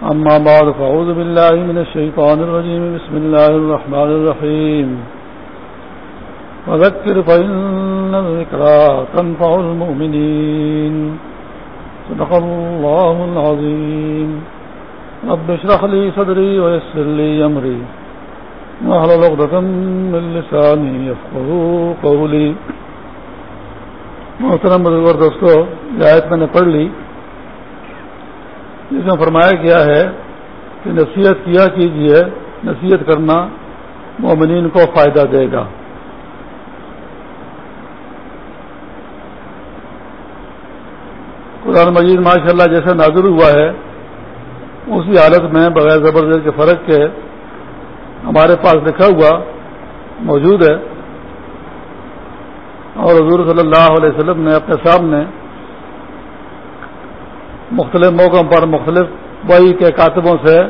أما بعد، فأعوذ بالله من الشيطان الرجيم. بسم الله الرحمن الرحيم. وذكر فإن الذكرى تنفع المؤمنين. صدق الله العظيم. رب اشرح لي صدري ويسر لي أمري. وأهل لغدة من لساني يفقه قولي. محترم بزرگ دوستو، یہ آیت میں نے پڑھ لی. جس میں فرمایا گیا ہے کہ نصیحت کیا کیجیے نصیحت کرنا مومنین کو فائدہ دے گا۔ قرآن مجید ماشاء اللہ جیسے نازر ہوا ہے، اسی حالت میں بغیر زبردست کے فرق کے ہمارے پاس لکھا ہوا موجود ہے۔ اور حضور صلی اللہ علیہ وسلم نے اپنے سامنے مختلف موقعوں پر مختلف بئی کے کاتبوں سے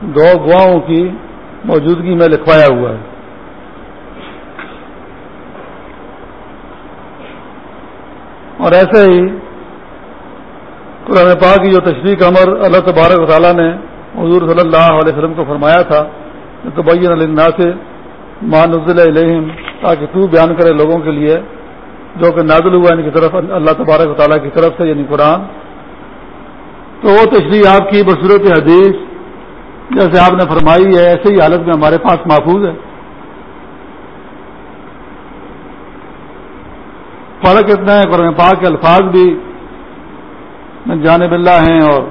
دو گواہوں کی موجودگی میں لکھوایا ہوا ہے۔ اور ایسے ہی قرآن پاک کی جو تشریح کا عمر اللہ تبارک تعالیٰ نے حضور صلی اللہ علیہ وسلم کو فرمایا تھا تو بین علیہ سے مان نزل علیہم تاکہ تو بیان کرے لوگوں کے لیے جو کہ نازل ہوا ان کی طرف، اللہ تبارک تعالیٰ کی طرف سے یعنی قرآن۔ تو وہ تشریح آپ کی بصورت حدیث، جیسے آپ نے فرمائی ہے ایسے ہی حالت میں ہمارے پاس محفوظ ہے۔ فرق اتنا ہے، قرآن پاک کے الفاظ بھی من جانب اللہ ہیں اور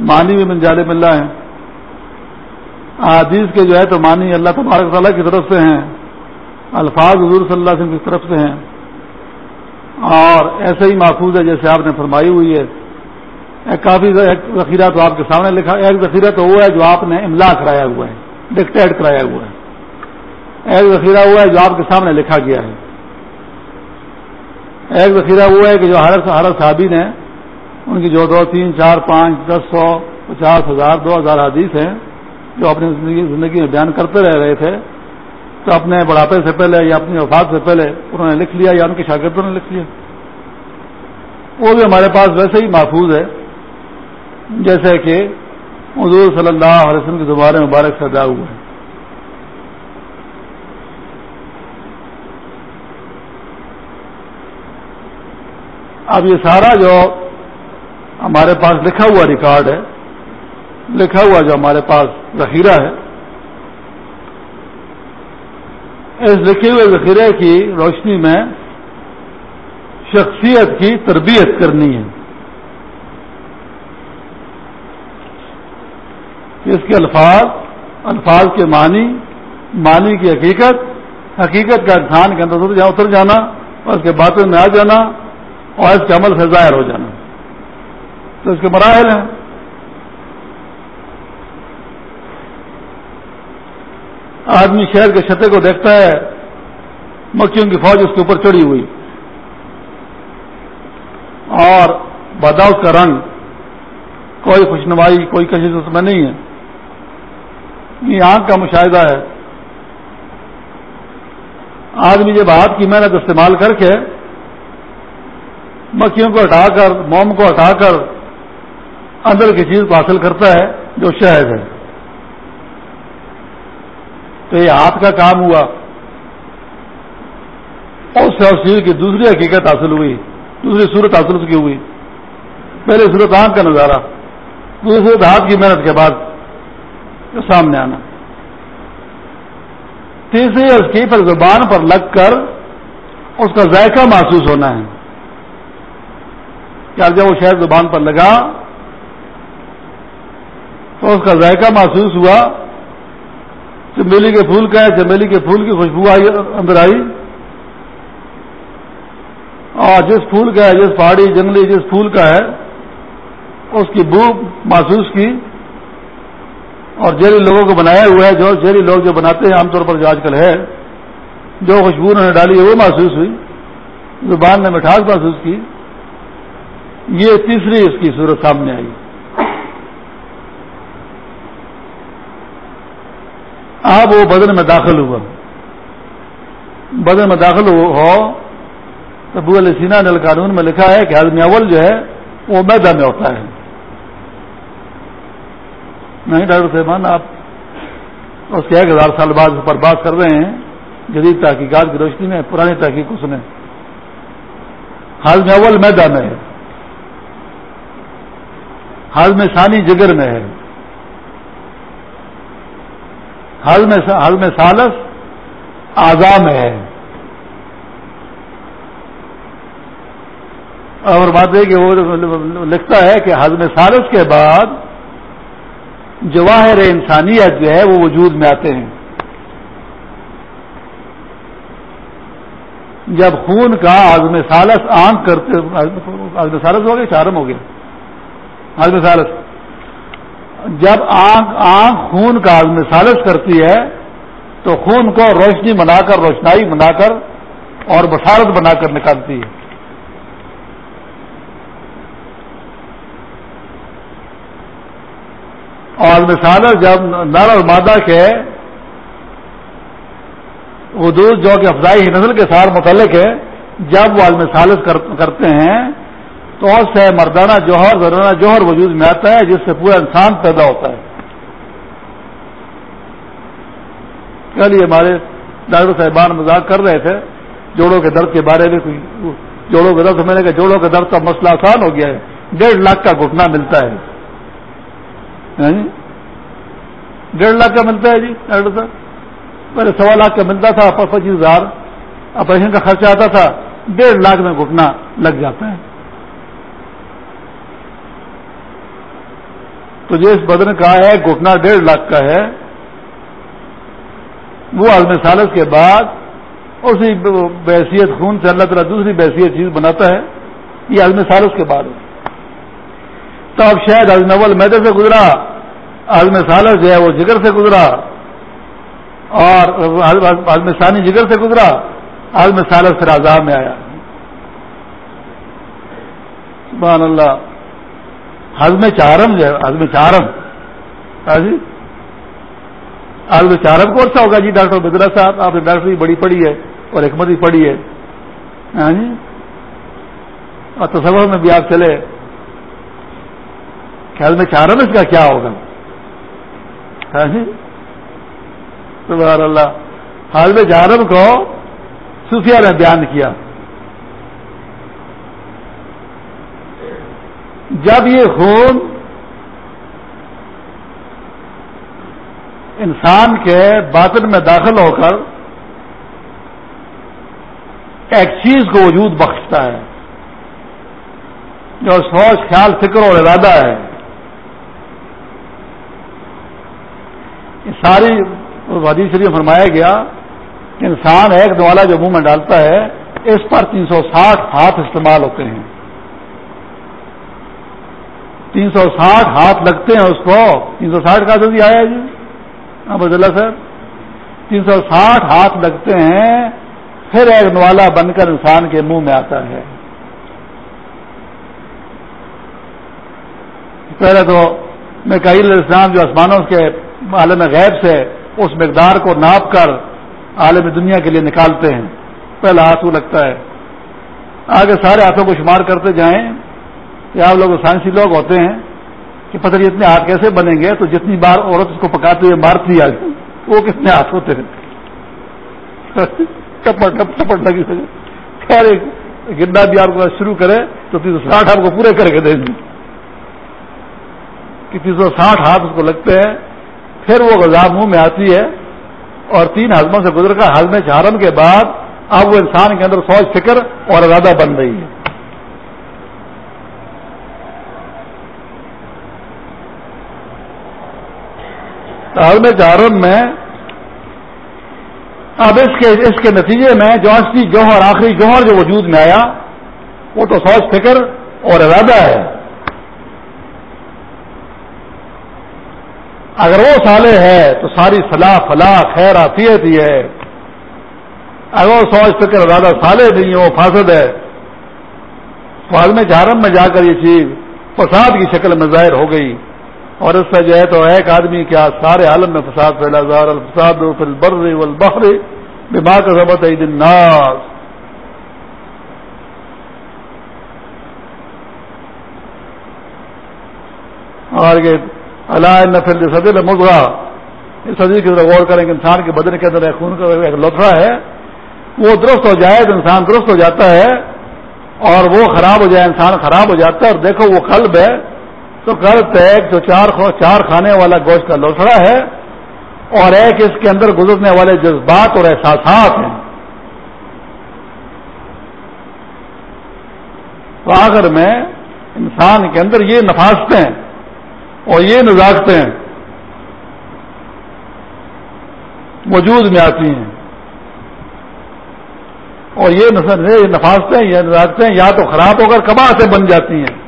معنی بھی من جانب اللہ ہیں۔ حدیث کے جو ہے تو معنی اللہ تبارک تعالیٰ کی طرف سے ہیں۔ الفاظ حضور صلی اللہ علیہ وسلم کی طرف سے ہیں۔ اور ایسے ہی محفوظ ہے، جیسے آپ نے فرمائی ہوئی ہے۔ کافی ایک ذخیرہ تو آپ کے سامنے لکھا ایک ذخیرہ تو وہ ہے جو آپ نے املا کرایا ہوا ہے، ڈکٹیٹ کرایا ہوا ہے۔ ایک ذخیرہ وہ ہے جو آپ کے سامنے لکھا گیا ہے۔ ایک ذخیرہ وہ ہے کہ جو ہر ہر صحابی نے، ان کی جو دو، تین، چار، پانچ، دس، سو، پچاس ہزار، دو ہزار حدیث ہیں جو اپنی زندگی میں بیان کرتے رہ رہے تھے، تو اپنے بڑھاپے سے پہلے یا اپنی وفات سے پہلے انہوں نے لکھ لیا یا ان کے شاگردوں نے لکھ لیا۔ وہ بھی ہمارے پاس ویسے ہی محفوظ ہے۔ جیسے کہ حضور صلی اللہ علیہ وسلم کے زبان مبارک سے ادا ہوا ہے اب یہ سارا جو ہمارے پاس لکھا ہوا ریکارڈ ہے، لکھا ہوا جو ہمارے پاس ذخیرہ ہے، اس لکھے ہوئے ذخیرے کی روشنی میں شخصیت کی تربیت کرنی ہے۔ اس کے الفاظ الفاظ کے معنی معنی کی حقیقت حقیقت کا انسان کے اندر اتر جانا اور اس کے باتوں میں آ جانا اور اس کے عمل سے ظاہر ہو جانا۔ تو اس کے مراحل ہیں۔ آدمی شہر کے چھتے کو دیکھتا ہے، مکھیوں کی فوج اس کے اوپر چڑھی ہوئی۔ اور بداؤ کا رنگ کوئی خوشنمائی کوئی کشش اس میں نہیں ہے۔ یہ آنکھ کا مشاہدہ ہے۔ آدمی جب ہاتھ کی محنت استعمال کر کے مکھیوں کو ہٹا کر، موم کو ہٹا کر اندر کی چیز کو حاصل کرتا ہے، جو شہد ہے۔ تو یہ ہاتھ کا کام ہوا۔ اس سے اس چیز کی دوسری حقیقت حاصل ہوئی۔ دوسری صورت حاصل کی ہوئی۔ پہلے صورت آنکھ کا نظارہ، دوسری صورت ہاتھ کی محنت کے بعد۔ سامنے آنا۔ تیسری اس کی زبان پر لگ کر اس کا ذائقہ محسوس ہونا ہے۔ کیا جب وہ شاید زبان پر لگا تو اس کا ذائقہ محسوس ہوا۔ چمیلی کے پھول کا ہے، چمیلی کے پھول کی خوشبو آئی، اندر آئی۔ اور جس پھول کا ہے، جس پہاڑی جنگلی جس پھول کا ہے، اس کی بو محسوس کی۔ اور جیلی لوگوں کو بنایا ہوا ہے، جو جیلی لوگ جو بناتے ہیں، عام طور پر جو آج کل ہے، جو خوشبو انہوں نے ڈالی ہے وہ محسوس ہوئی۔ زبان نے مٹھاس محسوس کی۔ یہ تیسری اس کی صورت سامنے آئی۔ اب وہ بدن میں داخل ہوا۔ بدن میں داخل ہو تو علیہ سینا نے قانون میں لکھا ہے کہ آدمی اول جو ہے، وہ میدا میں ہوتا ہے۔ نہیں ڈاکٹر صاحبان، آپ اس کے ایک ہزار سال بعد پر بات کر رہے ہیں، جدید تحقیقات کی روشنی میں، پرانی تحقیق کو سنیں۔ حال میں اول میدا میں ہے۔ حال میں ثانی جگر میں ہے۔ حال میں حال میں سالس آزا میں ہے۔ اور بات ہے کہ وہ لکھتا ہے کہ حزم سالس کے بعد جواہر انسانیت جو ہے وہ وجود میں آتے ہیں۔ جب خون کا آزم سالس آنکھ کرتے آزم سالس ہو گیا، چارم ہو گیا۔ آزم سالس جب آنکھ آنکھ خون کا آزم سالس کرتی ہے، تو خون کو روشنی بنا کر، روشنائی بنا کر اور بسارت بنا کر نکالتی ہے۔ اور مثال جب نر اور مادہ کے حدود جو کہ افزائی نسل کے ساتھ متعلق ہے، جب وہ عالم سالس کرتے ہیں، تو اس سے مردانہ جوہر، زرانہ جوہر وجود میں آتا ہے، جس سے پورا انسان پیدا ہوتا ہے۔ کل یہ ہمارے ڈاکٹر صاحبان مذاق کر رہے تھے۔ جوڑوں کے درد کے بارے میں کوئی جوڑوں کے درد سمجھنے کا جوڑوں کے درد کا مسئلہ آسان ہو گیا ہے۔ ڈیڑھ لاکھ کا گھٹنا ملتا ہے۔ جی؟ ڈیڑھ لاکھ کا ملتا ہے جی ڈاکٹر صاحب۔ پہلے سوا لاکھ کا ملتا تھا پچیس ہزار۔ آپریشن کا خرچہ آتا تھا، ڈیڑھ لاکھ میں گھٹنا لگ جاتا ہے۔ تو جس بدن کا ہے، گھٹنا ڈیڑھ لاکھ کا ہے، وہ عالم سالس کے بعد اسی بحثیت خون سے اللہ تعالیٰ دوسری بحثیت چیز بناتا ہے۔ یہ عالم سالس کے بعد۔ تو اب شاید عالم اول میدے سے گزرا عالم سالس جو ہے وہ جگر سے گزرا، اور عالم ثانی جگر سے گزرا عالم سالس پھر آزاد میں آیا۔ سبحان اللہ۔ حزم چارم جو ہے حزم چارم۔ ہاں جی۔ حزم چارم کون سا ہوگا جی؟ ڈاکٹر بدرا صاحب، آپ نے ڈاکٹر بڑی پڑھی ہے اور حکمت بھی پڑھی ہے۔ ہاں جی۔ اور تصور میں بھی آپ چلے۔ خیال میں چارم اس کا کیا ہوگا؟ ہاں جی؟ سبحان اللہ۔ حال میں جارم کو صوفیہ نے بیان کیا۔ جب یہ خون انسان کے باطن میں داخل ہو کر ایک چیز کو وجود بخشتا ہے، جو سوچ، خیال، فکر اور ارادہ ہے۔ ساری وادی شریف فرمایا گیا کہ انسان ایک دوالا جو منہ میں ڈالتا ہے، اس پر تین سو ساٹھ ہاتھ استعمال ہوتے ہیں۔ تین سو ساٹھ ہاتھ لگتے ہیں اس کو۔ تین سو ساٹھ کا بھی آیا جی؟ ہاں بدلا سر تین سو ساٹھ ہاتھ لگتے ہیں، پھر ایک نوالا بن کر انسان کے منہ میں آتا ہے۔ پہلے تو میں کئی اسلام جو آسمانوں کے عالم غیب سے اس مقدار کو ناپ کر عالم دنیا کے لیے نکالتے ہیں۔ پہلا ہاتھ وہ لگتا ہے۔ آگے سارے ہاتھوں کو شمار کرتے جائیں۔ کہ آپ لوگ سائنسی لوگ ہوتے ہیں کہ پتہ نہیں اتنے ہاتھ کیسے بنیں گے، تو جتنی بار عورت اس کو پکاتے ہوئے مارتی آج وہ کتنے ہاتھ ہوتے ہیں۔ ٹپٹ ٹپ ٹپٹ لگی خیر گنڈا بھی آپ کو شروع کرے تو تین سو ساٹھ آپ کو پورے کر کے دیں گے کہ تین سو ساٹھ ہاتھ اس کو لگتے ہیں۔ پھر وہ غذا منہ میں آتی ہے اور تین ہزموں سے گزر کر ہزم چارم کے بعد اب وہ انسان کے اندر سوچ، فکر اور ارادہ بن رہی ہے۔ ہزم چارم میں اب اس کے اس کے نتیجے میں جو اصلی جوہر، آخری جوہر جو وجود میں آیا، وہ تو سوچ، فکر اور ارادہ ہے۔ اگر وہ سالے ہے تو ساری فلاح فلاح، خیر آفیت ہی ہے۔ اگر وہ سوچ، فکر زیادہ سالے نہیں ہے، وہ فاسد ہے۔ تو آدمی چارم میں جا کر یہ چیز فساد کی شکل میں ظاہر ہو گئی۔ اور اس سے جو ہے تو ایک آدمی کیا سارے عالم میں فساد پھیلا زار الفساد البر والبحر بما کا ضبط عید الناس۔ اور یہ اللہ نفل صدی مضرا اس صدی کی طرف غور کریں کہ انسان کے بدن کے اندر خون کا ایک لوتھڑا ہے۔ وہ درست ہو جائے تو انسان درست ہو جاتا ہے اور وہ خراب ہو جائے، انسان خراب ہو جاتا ہے۔ اور دیکھو وہ قلب ہے۔ تو قلب ایک جو چار چار کھانے والا گوشت کا لوسڑا ہے۔ اور ایک اس کے اندر گزرنے والے جذبات اور احساسات ہیں۔ تو آخر میں انسان کے اندر یہ نفاذتے ہیں اور یہ نزاکتیں وجود میں آتی ہیں۔ اور یہ نفاذتیں یہ نزاکتیں یا تو خراب ہو کر کبا سے بن جاتی ہیں۔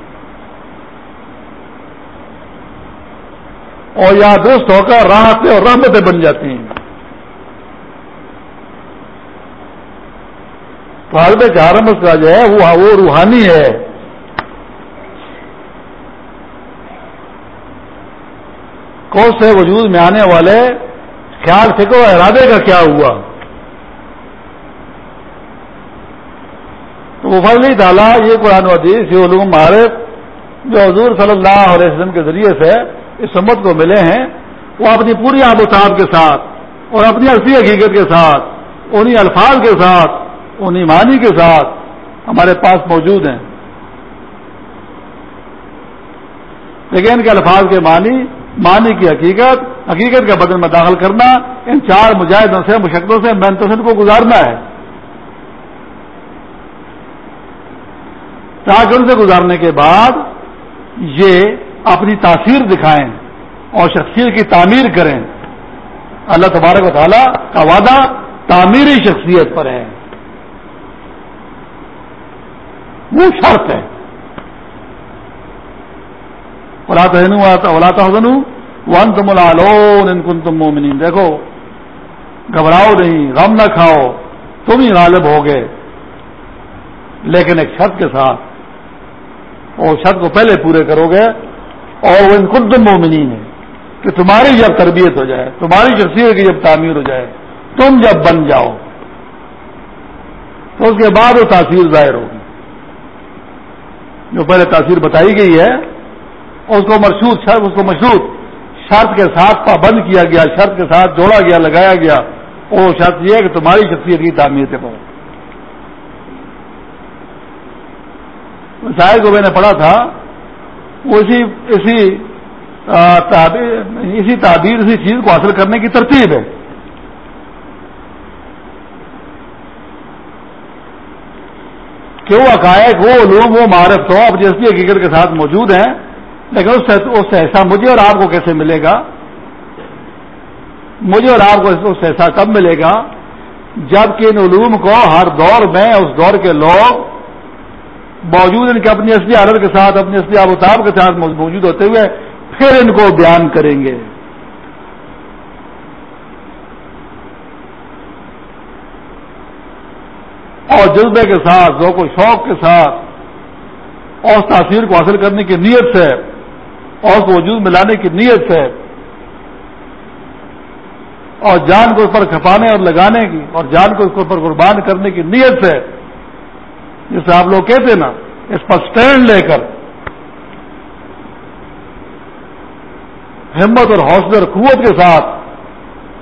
اور یا درست ہو کر راحتیں اور رحمتیں بن جاتی ہیں۔ فارد چارم اس کا جو ہے وہ روحانی ہے۔ سے وجود میں آنے والے خیال، فکر ارادے کا کیا ہوا؟ تو وہ فرض نہیں ڈالا یہ قرآن حدیث، یہ علوم معرف جو حضور صلی اللہ علیہ وسلم کے ذریعے سے اس سمت کو ملے ہیں، وہ اپنی پوری آب و صاحب کے ساتھ اور اپنی اصلی حقیقت کے ساتھ انہیں الفاظ کے ساتھ انہیں معنی کے ساتھ ہمارے پاس موجود ہیں۔ لیکن ان کے الفاظ کے معنی معنی کی حقیقت حقیقت کا بدن میں داخل کرنا، ان چار مجاہدوں سے، مشقتوں سے مینتسن کو گزارنا ہے۔ تاکہ ان سے گزارنے کے بعد یہ اپنی تاثیر دکھائیں اور شخصیت کی تعمیر کریں۔ اللہ تبارک و تعالیٰ کا وعدہ تعمیری شخصیت پر ہے۔ وہ شرط ہے۔ حسن ون تم ان کن تم مومنین۔ دیکھو، گھبراؤ نہیں، غم نہ کھاؤ، تم ہی غالب ہو گئے۔ لیکن ایک شرط کے ساتھ، اور شرط کو پہلے پورے کرو گے، اور وہ ان کن مومنین ہے کہ تمہاری جب تربیت ہو جائے، تمہاری شخصیت کی جب تعمیر ہو جائے، تم جب بن جاؤ۔ تو اس کے بعد وہ تاثیر ظاہر ہوگی۔ جو پہلے تاثیر بتائی گئی ہے اس کو مرشوط شرط اس کو مشروط شرط کے ساتھ پابند کیا گیا، شرط کے ساتھ جوڑا گیا، لگایا گیا، وہ شرط یہ ہے کہ تمہاری شخصیت کی تعمیر سے پڑھو شاید کو میں نے پڑھا تھا، وہ اسی اسی اسی تعبیر، اسی چیز کو حاصل کرنے کی ترتیب ہے۔ کہ وہ عقائق وہ علوم، وہ معرف تو اب جیسی حقیقت کے ساتھ موجود ہیں لیکن اس سے اس سے ایسا مجھے اور آپ کو کیسے ملے گا؟ مجھے اور آپ کو اس سے ایسا کب ملے گا؟ جبکہ ان علوم کو ہر دور میں اس دور کے لوگ باوجود ان کے اپنی اصلی حالت کے ساتھ، اپنی اصلی آبتاب کے ساتھ موجود ہوتے ہوئے پھر ان کو بیان کریں گے۔ اور جذبے کے ساتھ، ذوق و شوق کے ساتھ، اور تاثیر کو حاصل کرنے کی نیت سے اور کو وجود میں لانے کی نیت سے اور جان کو اس پر کھپانے اور لگانے کی اور جان کو اس کے اوپر قربان کرنے کی نیت سے، جسے آپ لوگ کہتے نا، اس پر سٹینڈ لے کر ہمت اور حوصلے اور قوت کے ساتھ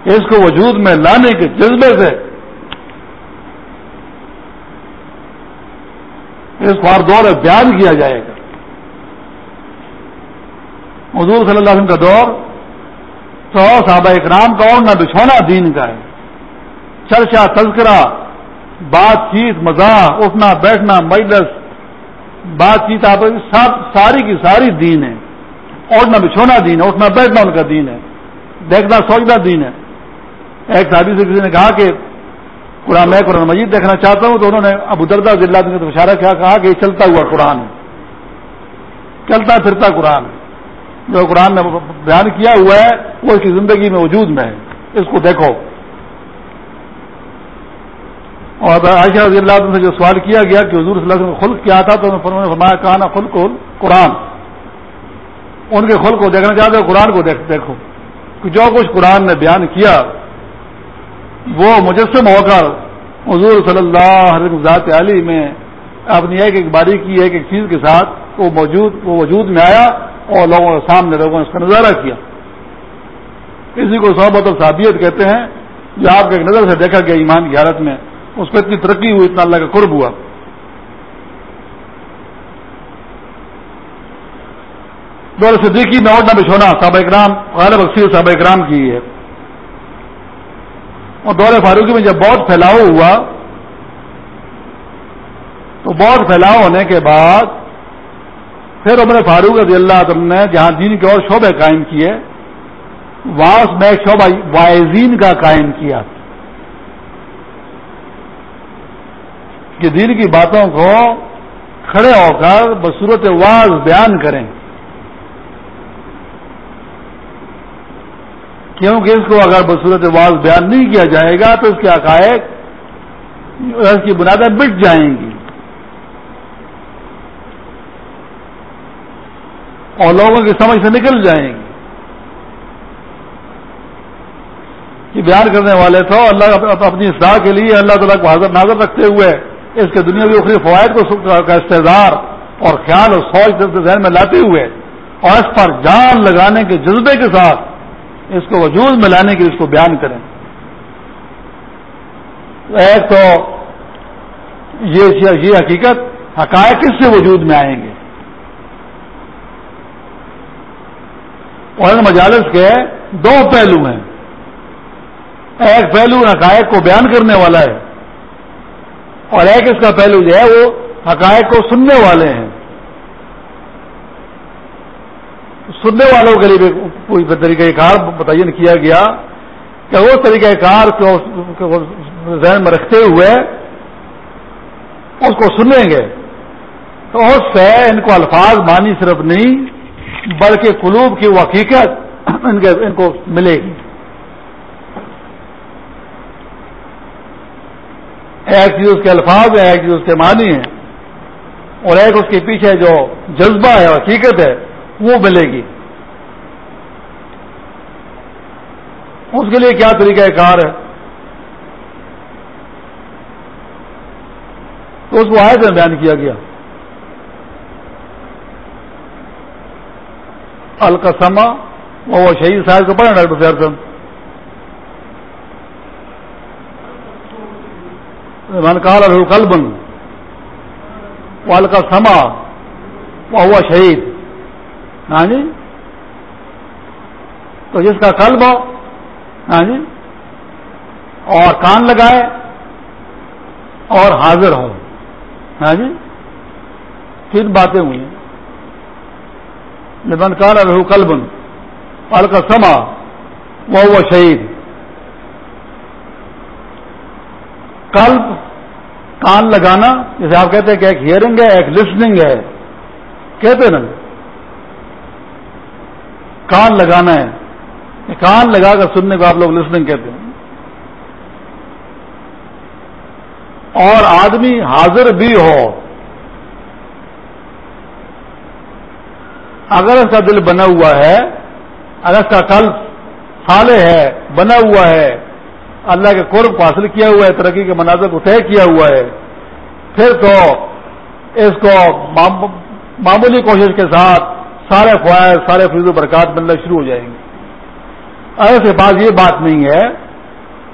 اس کو وجود میں لانے کے جذبے سے اس بار دور بیان کیا جائے گا۔ حضور صلی اللہ علیہ وسلم کا دور، تو صحابہ اکرام کا اور نہ بچھونا دین کا ہے۔ چرچا، تذکرہ، بات چیت، مزاح، اٹھنا، بیٹھنا، مجلس، بات چیت، آپ ساری کی ساری دین ہے۔ اوڑھنا بچھونا دین ہے، اٹھنا، بیٹھنا ان کا دین ہے۔ دیکھنا، سوچنا دین ہے۔ ایک شادی سے کسی نے کہا کہ قرآن، میں قرآن مجید دیکھنا چاہتا ہوں، تو انہوں نے ابو دردہ ضلع اشارہ کیا، کہا کہ یہ چلتا ہوا قرآن ہے۔ چلتا پھرتا قرآن ہے۔ جو قرآن نے بیان کیا ہوا ہے، وہ اس کی زندگی میں وجود میں ہے۔ اس کو دیکھو۔ اور عائشہ رضی اللہ عنہ سے جو سوال کیا گیا کہ حضور صلی اللہ علیہ وسلم خلق کیا تھا، تو انہوں نے فرمایا کہا نا خلق قرآن ان کے خلق کو دیکھنا چاہتے ہو، قرآن کو دیکھو۔ کہ جو کچھ قرآن نے بیان کیا، وہ مجسم ہو کر حضور صلی اللہ علیہ ذات علی میں اپنی ایک ایک باری کی ایک ایک چیز کے ساتھ وہ موجود وہ وجود میں آیا۔ اور لوگوں کے سامنے لوگوں نے اس کا نظارہ کیا۔ کسی کو صحبت اور صابیت کہتے ہیں، جو آپ کے ایک نظر سے دیکھا گیا ایمان کی حالت میں، اس کو اتنی ترقی ہوئی، اتنا اللہ کا قرب ہوا۔ دور صدیقی میں اور نہ بچھونا صحابہ اکرام، غالب اکثیر صحابہ اکرام کی ہے۔ اور دور فاروقی میں جب بہت پھیلاؤ ہوا، تو بہت پھیلاؤ ہونے کے بعد پھر عمر فاروق رضی اللہ عنہ نے جہاں دین کے اور شعبے قائم کیے وہاں اس میں شعبہ وائزین کا قائم کیا۔ کہ دین کی باتوں کو کھڑے ہو کر بصورت واز بیان کریں۔ کیونکہ اس کو اگر بصورت واز بیان نہیں کیا جائے گا تو اس کے عقائد اس کی بنیادیں مٹ جائیں گی۔ اور لوگوں کی سمجھ سے نکل جائیں گی۔ کہ بیان کرنے والے تو اللہ اپنی اصلاح کے لیے اللہ تعالیٰ کو حاضر نازر رکھتے ہوئے اس کے دنیا کی اخری فوائد کو کا استحدار اور خیال اور سوچ ذہن میں لاتے ہوئے اور اس پر جان لگانے کے جذبے کے ساتھ اس کو وجود میں لانے کے اس کو بیان کریں۔ ایک تو یہ حقیقت حقائق کس سے وجود میں آئیں گے۔ اور مجالس کے دو پہلو ہیں۔ ایک پہلو حقائق کو بیان کرنے والا ہے اور ایک اس کا پہلو جو ہے وہ حقائق کو سننے والے ہیں۔ سننے والوں کے لیے کوئی طریقہ کار متعین کیا گیا کہ وہ طریقہ کار کو ذہن میں رکھتے ہوئے اس کو سنیں گے۔ تو اس سے ان کو الفاظ مانی صرف نہیں بلکہ قلوب کی وہ حقیقت ان کے ان کو ملے گی۔ ایک چیز اس کے الفاظ ہے ایک چیز اس کے معنی ہے اور ایک اس کے پیچھے جو جذبہ ہے، حقیقت ہے، وہ ملے گی۔ اس کے لیے کیا طریقہ کار ہے؟ تو اس کو آئے میں بیان کیا گیا۔ القسما وہ شہید صاحب کو پڑھا ڈاکٹر فیار صاحب من کال القلبن وہ القسما وہ ہوا شہید۔ ہاں جی؟ تو جس کا قلب ہو ہاں جی؟ اور کان لگائے اور حاضر ہو۔ ہاں جی؟ تین باتیں ہوئی لبن کان الح کلبن پل کا سما وہ وہ شہید کلب کان لگانا، جیسے آپ کہتے ہیں کہ ایک ہیئرنگ ہے، ایک لسننگ ہے، کہتے نا؟ کان لگانا ہے۔ کان لگا کر سننے کو آپ لوگ لسننگ کہتے ہیں۔ اور آدمی حاضر بھی ہو اگر اس کا دل بنا ہوا ہے، اگر اس کا کل سالے ہے، بنا ہوا ہے، اللہ کے قرب کو حاصل کیا ہوا ہے، ترقی کے مناظر کو طے کیا ہوا ہے، پھر تو اس کو معمولی کوشش کے ساتھ سارے فوائد، سارے فیض و برکات ملنا شروع ہو جائیں گے۔ ایسے بات یہ بات نہیں ہے،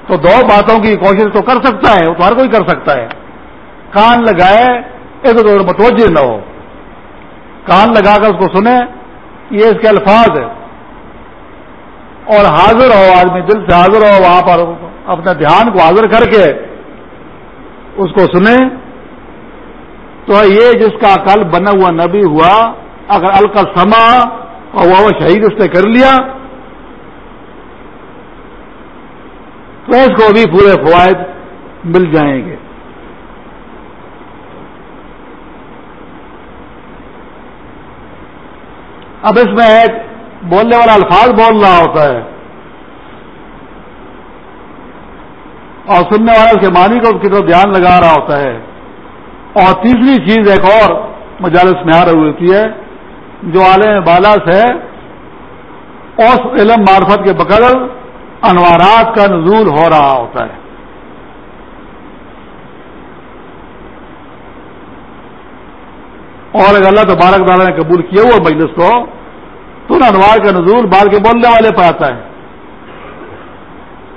تو دو باتوں کی کوشش تو کر سکتا ہے، وہ تو ہر کوئی کر سکتا ہے۔ کان لگائے ایسے تو متوجہ نہ ہو۔ کان لگا کر اس کو سنے یہ اس کے الفاظ ہے اور حاضر ہو آدمی، دل سے حاضر ہو، وہاں پر اپنے دھیان کو حاضر کر کے اس کو سنے تو یہ جس کا کل بنا ہوا نبی ہوا، اگر الکل سما اور وہ شہید اس نے کر لیا۔ تو اس کو بھی پورے فوائد مل جائیں گے۔ اب اس میں ایک بولنے والا الفاظ بول رہا ہوتا ہے۔ اور سننے والا اس کے معنی کو اس کی طرف دھیان لگا رہا ہوتا ہے۔ اور تیسری چیز ایک اور مجالس میں آ رہی ہوتی ہے۔ جو عالم بالا سے اس علم معرفت کے بقدر انوارات کا نزول ہو رہا ہوتا ہے۔ اور اگر اللہ تبارک تعالیٰ نے قبول کیا ہوا مجلس کو، تو انوار کا نزول بال کے بولنے والے پہ آتا ہے۔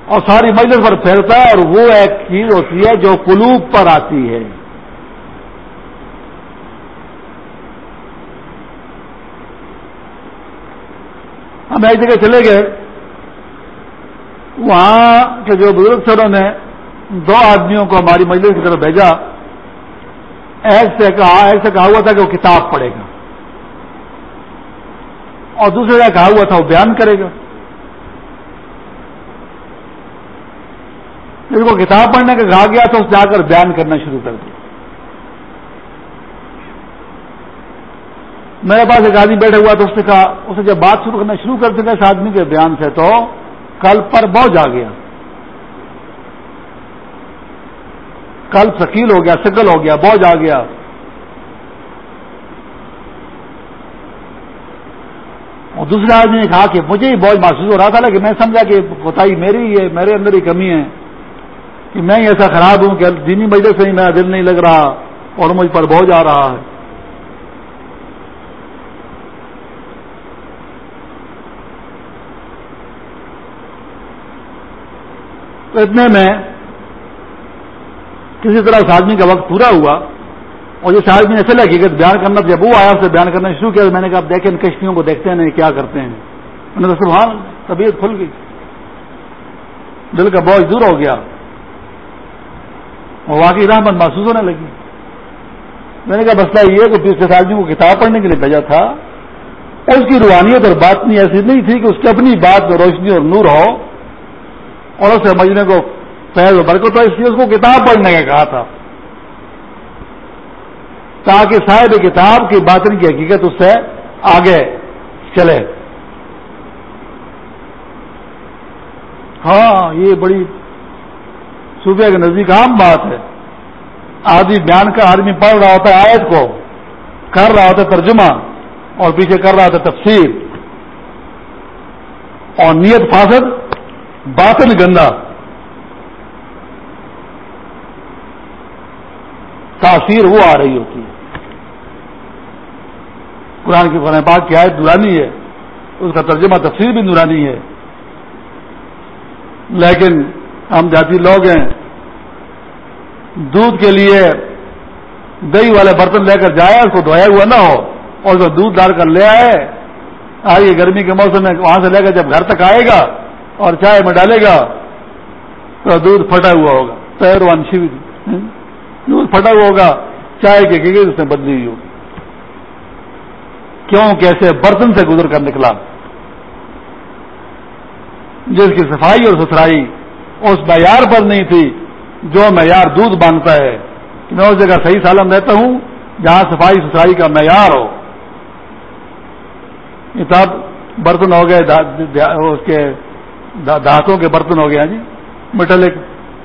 اور ساری مجلس پر پھیلتا ہے اور وہ ایک چیز ہوتی ہے جو قلوب پر آتی ہے۔ ہم ایک جگہ چلے گئے۔ وہاں کے جو بزرگ تھے انہوں نے دو آدمیوں کو ہماری مجلس کی طرف بھیجا۔ ایک سے کہا ایک سے کہا ہوا تھا کہ وہ کتاب پڑھے گا۔ اور دوسرے کا کہا ہوا تھا وہ بیان کرے گا۔ جس کو کتاب پڑھنے کا کہا گیا تو اس جا کر بیان کرنا شروع کر دیا۔ میرے پاس ایک آدمی بیٹھا ہوا تو اس نے کہا اسے جب بات شروع کرنا شروع کر دیا اس آدمی کے بیان سے تو کل پر بوجھ آ گیا۔ کل شکیل ہو گیا سگل ہو گیا، بوجھ آ گیا۔ اور دوسرے آدمی نے کہا کہ مجھے ہی بوجھ محسوس ہو رہا تھا کہ میں سمجھا کہ کوتاہی میری ہی ہے، میرے اندر ہی کمی ہے۔ کہ میں ہی ایسا خراب ہوں کہ دینی وجہ سے ہی میرا دل نہیں لگ رہا اور مجھ پر بوجھ آ رہا ہے۔ اتنے میں کسی طرح اس آدمی کا وقت پورا ہوا اور جس آدمی نے ایسے لگی کہ بیان کرنا، جب وہ آیا اسے بیان کرنا شروع کیا میں نے کہا دیکھیں ان کشتیوں کو دیکھتے ہیں، کیا کرتے ہیں۔ انہوں نے ہاں طبیعت کھل گئی۔ دل کا بوجھ دور ہو گیا۔ اور واقعی رحمت محسوس ہونے لگی۔ میں نے کہا مسئلہ یہ کہ پچھلے آدمی کو کتاب پڑھنے کے لیے بھیجا تھا، اس کی روحانیت اور بات نہیں ایسی نہیں تھی کہ اس کی اپنی بات میں روشنی اور نور ہو اور اسے سمجھنے کو فیض برکت اس لیے اس کو کتاب پڑھنے کا کہا تھا۔ تاکہ صاحب کتاب کی باطن کی حقیقت اس سے آگے چلے۔ ہاں یہ بڑی صوبے کے نزدیک عام بات ہے۔ آدمی بیان کا آدمی پڑھ رہا ہوتا ہے آیت کو، کر رہا ہوتا ہے ترجمہ، اور پیچھے کر رہا ہوتا ہے تفسیر۔ اور نیت فاسد، باطن گندا تاثیر وہ آ رہی ہوتی ہے۔ قرآن کی قرآن پاک کی آیت نورانی ہے، اس کا ترجمہ تفسیر بھی نورانی ہے۔ لیکن ہم جاتی لوگ ہیں، دودھ کے لیے دہی والے برتن لے کر جائے، اس کو دھویا ہوا نہ ہو، اور جو دودھ ڈال کر لے آئے۔ آئیے گرمی کے موسم میں وہاں سے لے کر جب گھر تک آئے گا اور چائے میں ڈالے گا، تو دودھ پھٹا ہوا ہوگا۔ پیر وانشی بھی دودھ پھٹا ہوا ہوگا، چائے کے گی اس نے بدلی ہوئی ہوگی۔ کیوں؟ کیسے؟ برتن سے گزر کر نکلا جس کی صفائی اور ستھرائی اس معیار پر نہیں تھی، جو معیار دودھ باندھتا ہے۔ کہ میں اس جگہ صحیح سالم رہتا ہوں، جہاں صفائی، ستھرائی کا معیار ہو۔ یہ سب برتن ہو گئے اس کے دانتوں کے برتن ہو گیا ہاں جی۔ میٹلک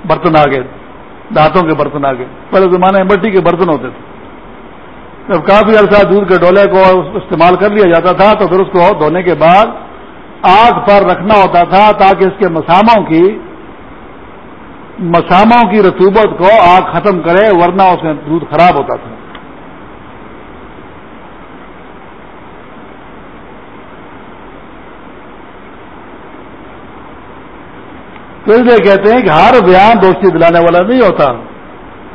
برتن آ گئے۔ دانتوں کے برتن آ گئے پہلے زمانے میں مٹی کے برتن ہوتے تھے۔ جب کافی عرصہ دودھ کے ڈولے کو استعمال کر لیا جاتا تھا تو پھر اس کو دھونے کے بعد آگ پر رکھنا ہوتا تھا تاکہ اس کے مساموں کی مساموں کی رتوبت کو آگ ختم کرے ورنہ اس میں دودھ خراب ہوتا تھا۔ تو اس لیے کہتے ہیں کہ ہر بیان دوستی دلانے والا نہیں ہوتا۔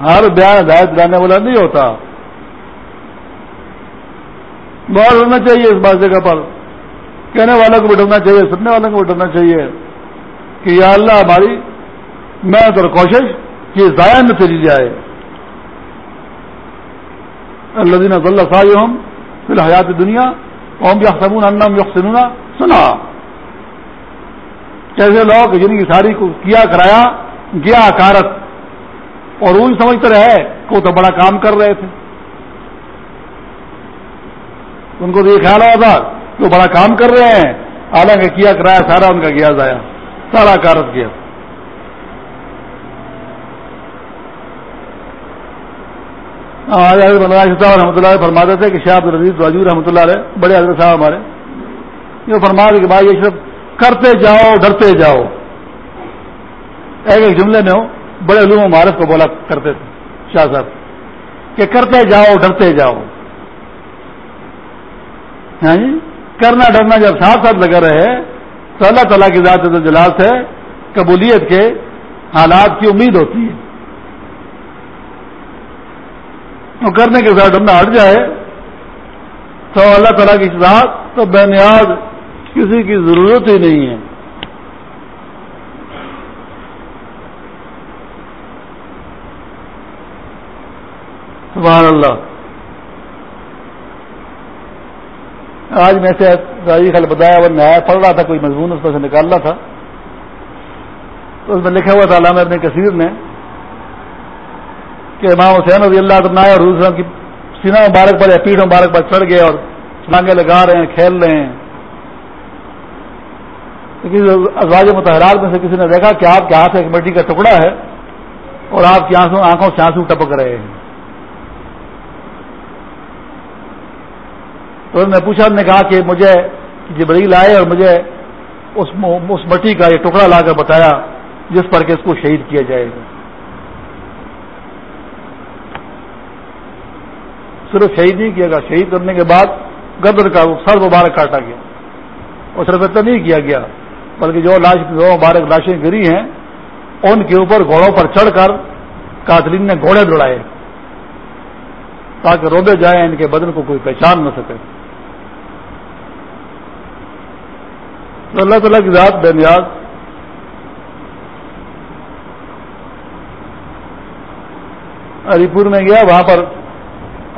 ہر بیان ہدایت دلانے والا نہیں ہوتا۔ بہت ہونا چاہیے اس بات جگہ پر۔ کہنے والوں کو بٹھنا چاہیے، سننے والوں کو بٹھنا چاہیے کہ یا اللہ ہماری میں تو کوشش کہ ضائع نہ چلی جائے۔ اللہ دین اللہ صاحب فی الحیات دنیا قوم یا سمون انم یق سنا کیسے لوگ جن کی ساری کو کیا کرایا، گیا کارت اور وہ سمجھتے رہے کہ وہ تو بڑا کام کر رہے تھے۔ ان کو تو یہ خیال ہوا تھا وہ بڑا کام کر رہے ہیں۔ حالانکہ کیا کرایا، سارا ان کا گیا ضائع۔ سارا کارت گیا۔ ہاں، صاحب رحمۃ اللہ فرماتے تھے کہ شاہ عبد الرزیز وزیر رحمۃ اللہ علیہ، بڑے حضرت صاحب ہمارے۔ یہ فرما دے کہ بھائی یہ سب کرتے جاؤ، ڈرتے جاؤ۔ ایک ایک جملے میں ہو، بڑے علوم و معرف کو بولا کرتے تھے، شاہ صاحب، کہ کرتے جاؤ، ڈرتے جاؤ۔ ہاں جی؟ کرنا، ڈرنا جب ساتھ ساتھ لگا رہے تو اللہ تعالیٰ کی ذات جلال سے قبولیت کے حالات کی امید ہوتی ہے۔ کرنے کے ساتھ ڈرنا ہٹ جائے، تو اللہ تعالیٰ کی ذات تو بے نیاز کسی کی ضرورت ہی نہیں ہے۔ سبحان اللہ۔ آج میں سے راجی خل بتایا وہ نیا پڑھ رہا تھا، کوئی مضمون اس پر سے نکالنا تھا۔ تو اس میں لکھا ہوا تھا علامہ اپنے کثیر نے کہ امام حسین رضی اللہ عنہ اور حضور کی سینہ مبارک پر یا پیٹھ مبارک پر چڑھ گئے اور چھلانگے لگا رہے ہیں، کھیل رہے ہیں۔ ازواج متحرات میں سے کسی نے دیکھا کہ آپ کے ہاتھ ایک مٹی کا ٹکڑا ہے اور آپ کی آنسو آنکھوں سے آنسو ٹپک رہے ہیں۔ تو انہوں نے پوچھا نے کہا کہ مجھے جبریل آئے اور مجھے اس مٹی کا یہ ٹکڑا لا کر بتایا جس پر کہ اس کو شہید کیا جائے گا۔ صرف شہید نہیں کیا گیا، شہید کرنے کے بعد گدر کا سر مبارک کاٹا گیا۔ اور صرف اتنا نہیں کیا گیا بلکہ جو لاش جو مبارک لاشیں گری ہیں، ان کے اوپر گھوڑوں پر چڑھ کر قاتلین نے گھوڑے دوڑائے تاکہ روبے جائیں، ان کے بدن کو کوئی پہچان نہ سکے۔ تو اللہ تعالیٰ کی ذات بے نیاز علی پور میں گیا، وہاں پر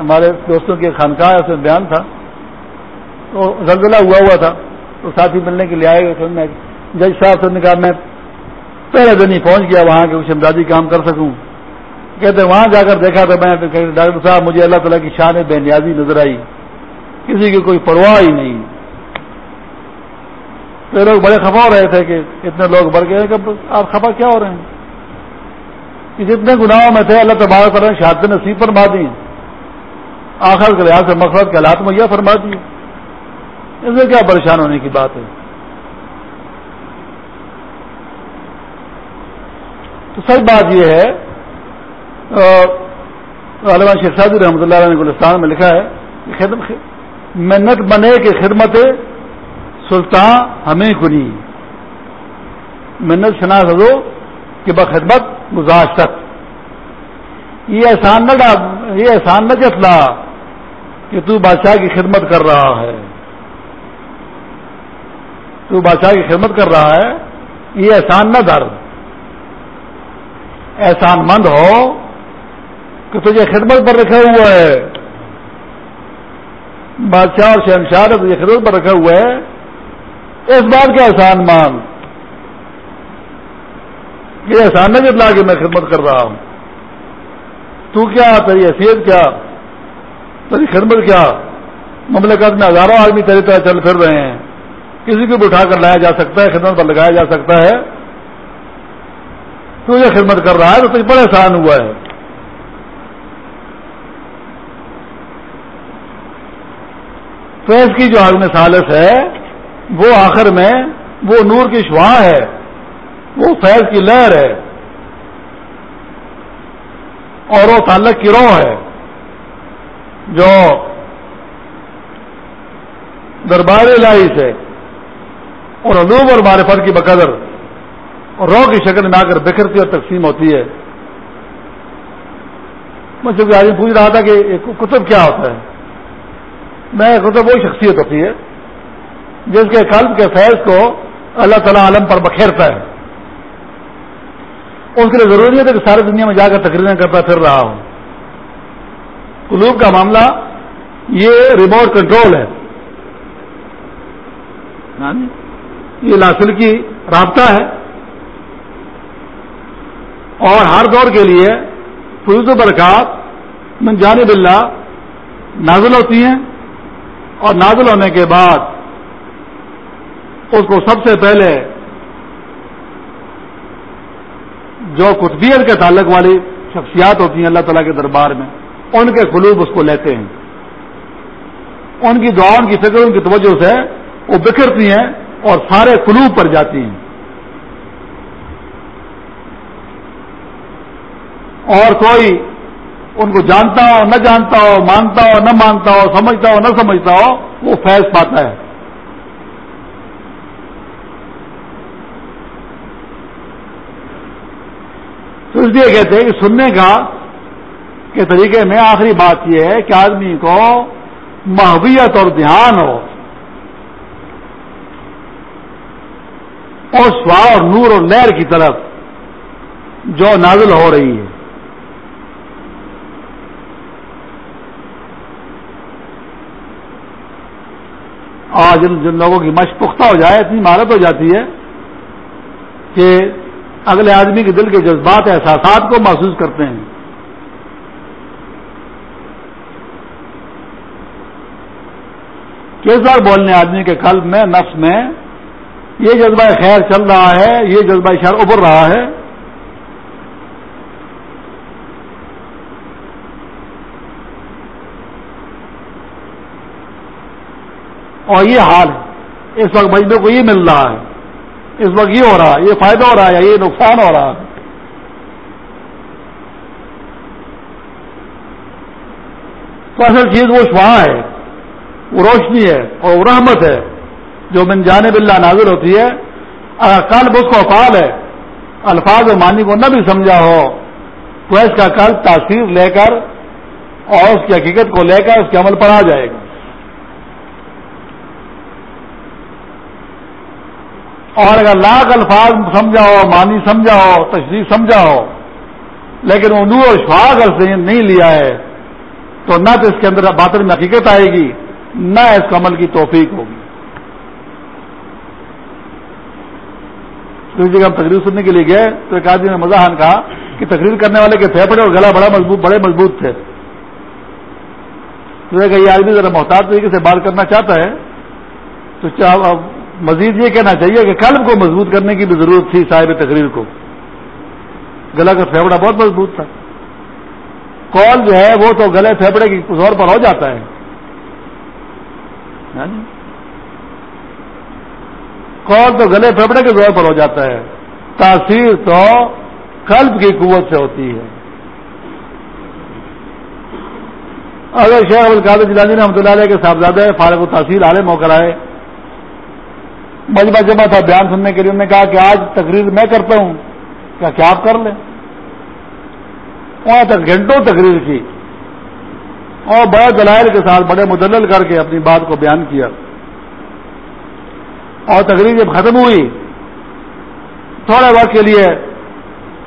ہمارے دوستوں کی خانقاہ اس میں بیان تھا۔ تو زلزلہ ہوا ہوا تھا، تو ساتھی ملنے کے لیے آئے گا جج صاحب سے نے کہا، میں پہلے دن ہی پہنچ گیا وہاں کے کچھ امدادی کام کر سکوں۔ کہتے، وہاں جا کر دیکھا تو میں ڈاکٹر صاحب مجھے اللہ تعالیٰ کی شان بے نیازی نظر آئی۔ کسی کی کوئی پرواہ ہی نہیں۔ تو لوگ بڑے خفا ہو رہے تھے کہ اتنے لوگ بڑھ گئے کہ آپ خفا کیا ہو رہے ہیں؟ کہ جتنے گناہوں میں تھے، اللہ تبارک تعالیٰ نے شادی نصیب فرما دی۔ آخر کے لحاظ سے مقصد کے حالات مہیا فرما دی اس میں کیا پریشان ہونے کی بات ہے؟ تو سچ بات یہ ہے علامہ شیخ شادی رحمۃ اللہ علیہ گلستان میں لکھا ہے خدمت منت بنے کہ خدمت سلطان ہمیں کنی منت شناخت ہو کہ بخدمت گزاشت یہ احسان نہ یہ احسان نہ جتلا کہ تو بادشاہ کی خدمت کر رہا ہے۔ تو بادشاہ کی خدمت کر رہا ہے، یہ احسان نہ در احسان مند ہو کہ تجھے خدمت پر رکھا ہوا ہے۔ بادشاہ اور شہنشاہ نے تجھے خدمت پر رکھا ہوا ہے۔ اس بات کا احسان مان۔ یہ احسان نہ جتلا کہ میں خدمت کر رہا ہوں۔ تو کیا؟ تیری حیثیت کیا؟ تیری خدمت کیا؟ مملکت میں ہزاروں آدمی تیری طرح چل پھر رہے ہیں۔ کسی کو بھی اٹھا کر لایا جا سکتا ہے، خدمت پر لگایا جا سکتا ہے۔ تو یہ خدمت کر رہا ہے؟ تو تجھ بڑا احسان ہوا ہے۔ فیض کی جو آگن سالس ہے، وہ آخر میں وہ نور کی شوا ہے، وہ فیض کی لہر ہے، اور وہ تعلق کی روح ہے، جو دربار لائی سے اور علوم اور معرفت کی بقدر اور رو کی شکل میں آ کر بکھرتی اور تقسیم ہوتی ہے۔ مجھ سے آدمی پوچھ رہا تھا کہ کتب کیا ہوتا ہے۔ میں کتب وہی شخصیت ہوتی ہے جس کے قلب کے فیض کو اللہ تعالیٰ عالم پر بکھیرتا ہے۔ اس کے لیے ضروری نہیں ہے کہ ساری دنیا میں جا کر تقریریں کرتا پھر رہا ہوں۔ قلوب کا معاملہ یہ ریموٹ کنٹرول ہے۔ یعنی یہ لاسل کی رابطہ ہے۔ اور ہر دور کے لیے فروز و برکات، من جانب اللہ، نازل ہوتی ہیں۔ اور نازل ہونے کے بعد اس کو سب سے پہلے جو قطبیت کے تعلق والی شخصیات ہوتی ہیں اللہ تعالیٰ کے دربار میں، ان کے قلوب اس کو لیتے ہیں۔ ان کی دعاؤں کی فکر، ان کی توجہ سے وہ بکھرتی ہیں اور سارے قلوب پر جاتی ہیں۔ اور کوئی ان کو جانتا ہو، نہ جانتا ہو، مانتا ہو، نہ مانتا ہو، سمجھتا ہو، نہ سمجھتا ہو، وہ فیض پاتا ہے۔ تو اس لیے کہتے ہیں کہ سننے کا کے طریقے میں آخری بات یہ ہے کہ آدمی کو محبیت اور دھیان ہو اور سوا اور نور اور لہر کی طرف جو نازل ہو رہی ہے۔ اور جن جن لوگوں کی مشق پختہ ہو جائے، اتنی مہارت ہو جاتی ہے کہ اگلے آدمی کے دل کے جذبات، احساسات کو محسوس کرتے ہیں۔ کس بولنے آدمی کے قلب میں، نفس میں، یہ جذبہ خیر چل رہا ہے، یہ جذبہ شہر ابھر رہا ہے۔ اور یہ حال ہے۔ اس وقت مجمے کو یہ مل رہا ہے۔ اس وقت یہ ہو رہا ہے، یہ فائدہ ہو رہا ہے یہ نقصان ہو رہا ہے۔ تو اصل چیز وہ شواہ ہے، وہ روشنی ہے اور وہ رحمت ہے، جو من جانب اللہ نازل ہوتی ہے۔ اگر کل اس کو افعال ہے، الفاظ و مانی کو نہ بھی سمجھا ہو، تو اس کا کل تاثیر لے کر اور اس کی حقیقت کو لے کر اس کے عمل پر آ جائے گا۔ اور اگر لاکھ الفاظ سمجھا ہو مانی سمجھا ہو تشریح سمجھا ہو لیکن وہ نور شواغ سے نہیں لیا ہے، تو نہ تو اس کے اندر باطن میں حقیقت آئے گی، نہ اس عمل کی توفیق ہوگی۔ کسی جگہ ہم تقریر سننے کے لیے گئے، تو ایک آدمی نے مزاحان کہا کہ تقریر کرنے والے کے پھیپڑے اور گلا بڑا مضبوط، بڑے مضبوط تھے۔ تو یہ آدمی ذرا محتاط طریقے سے بات کرنا چاہتا ہے، تو مزید یہ کہنا چاہیے کہ قلب کو مضبوط کرنے کی بھی ضرورت تھی صاحب تقریر کو۔ گلا کا پھیپڑا بہت مضبوط تھا۔ کال جو ہے وہ تو گلے پھیپڑے کی زور پر ہو جاتا ہے۔ ہاں جی۔ کال تو گلے پھیپڑے کے زور پر ہو جاتا ہے۔ تاثیر تو قلب کی قوت سے ہوتی ہے۔ اگر شیخ القادر جلانی رحمۃ اللہ علیہ کے صاحبزادہ فارغ و تاثیر عالم ہو کر آئے مجمع جمع تھا بیان سننے کے لیے انہوں نے کہا کہ آج تقریر میں کرتا ہوں۔ کیا کیا آپ کر لیں۔ وہاں تک گھنٹوں تقریر کی۔ اور بڑے دلائل کے ساتھ بڑے مدلل کر کے اپنی بات کو بیان کیا۔ اور تقریر جب ختم ہوئی، تھوڑے وقت کے لیے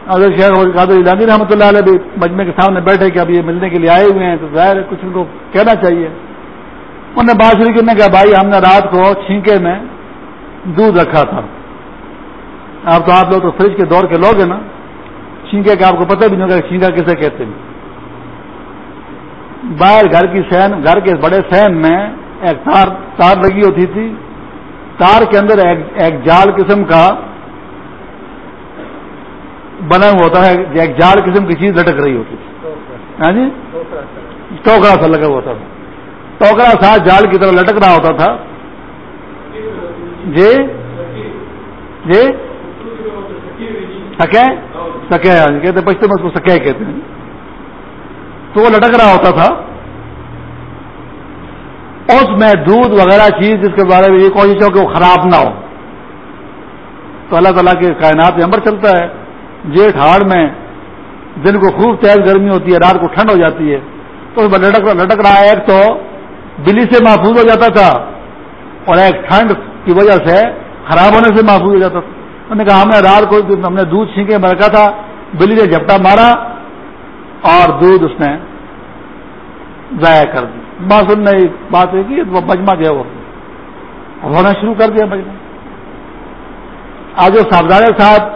اگر شیخ قادر ایلانی رحمۃ اللہ علیہ بھی مجمع کے سامنے بیٹھے کہ اب یہ ملنے کے لیے آئے ہوئے ہیں تو ظاہر ہے کچھ ان کو کہنا چاہیے۔ انہوں نے بات شروع کرنے کہا، بھائی ہم نے رات کو چھینکے میں دودھ رکھا تھا۔ آپ تو آپ لوگ تو فریج کے دور کے لوگ ہیں نا۔ چھینکے کا آپ کو پتہ بھی نہیں ہوگا چھینکا کسے کہتے ہیں۔ باہر گھر کی سین، گھر کے بڑے سین میں ایک تار تار لگی ہوتی تھی۔ تار کے اندر ایک ایک جال قسم کا بنا ہوا ہوتا ہے، ایک جال قسم کی چیز لٹک رہی ہوتی تھی۔ ہاں جی؟ ٹوکرا سا لگا ہوتا تھا۔ ٹوکرا سا جال کی طرح لٹک رہا ہوتا تھا۔ جی؟ جی؟ سکے؟ سکے ہاں جی، کہتے بچتے میں اس کو سکے کہتے ہیں۔ تو وہ لٹک رہا ہوتا تھا۔ اس میں دودھ وغیرہ چیز جس کے بارے میں یہ کوشش ہو کہ وہ خراب نہ ہو۔ تو اللہ تعالیٰ کے کائنات میں امر چلتا ہے۔ جیٹھ ہاڑ میں دن کو خوب تیز گرمی ہوتی ہے، رات کو ٹھنڈ ہو جاتی ہے۔ تو اس میں لٹک لٹک رہا ہے، ایک تو بلی سے محفوظ ہو جاتا تھا اور ایک ٹھنڈ کی وجہ سے خراب ہونے سے محفوظ ہو جاتا تھا۔ انہوں نے کہا ہم نے رات کو ہم نے دودھ چھینکے میں رکھا تھا، بلی نے جھپٹا مارا اور دودھ اس نے ضائع کر دی بس ان نے بات یہ کی، وہ مجمع جو ہے وہ ہونا شروع کر دیا مجمع۔ آج جو صاحبزادے صاحب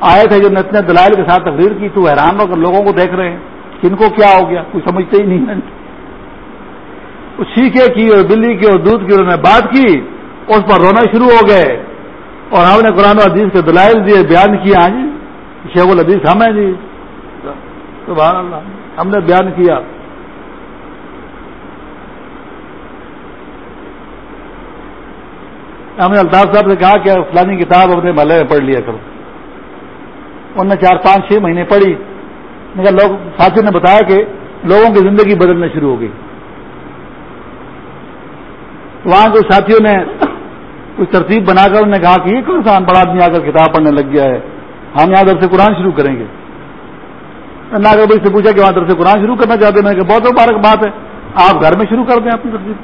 آئے تھے جو اتنے دلائل کے ساتھ تقریر کی، تو حیران ہو کر لوگوں کو دیکھ رہے ہیں کن کو کیا ہو گیا۔ کوئی سمجھتے ہی نہیں وہ کی اور بلی کی اور دودھ کی، انہوں نے بات کی۔ اس پر رونا شروع ہو گئے۔ اور ہم نے قرآن حدیث کے دلائل دیے، بیان کیا ہاں جی؟ شیخ الحدیث ہم ہیں جی۔ سبحان اللہ، ہم نے بیان کیا۔ ہم نے الطاف صاحب سے کہا کہ فلانی کتاب اپنے محلے میں پڑھ لیا کرو۔ انہوں نے چار پانچ چھ مہینے پڑھی۔ مگر لوگ ساتھیوں نے بتایا کہ لوگوں کی زندگی بدلنا شروع ہو گئی۔ وہاں کچھ ساتھیوں نے کچھ ترتیب بنا کر انہوں نے کہا کہ یہ کون سا بڑا آدمی آ کر کتاب پڑھنے لگ گیا ہے؟ ہم یہاں در سے قرآن شروع کریں گے۔ نہ بھائی سے پوچھا کہ وہاں در سے قرآن شروع کرنا چاہتے ہیں؟ کہ بہت مبارک بات ہے۔ آپ گھر میں شروع کر دیں اپنی ترتیب۔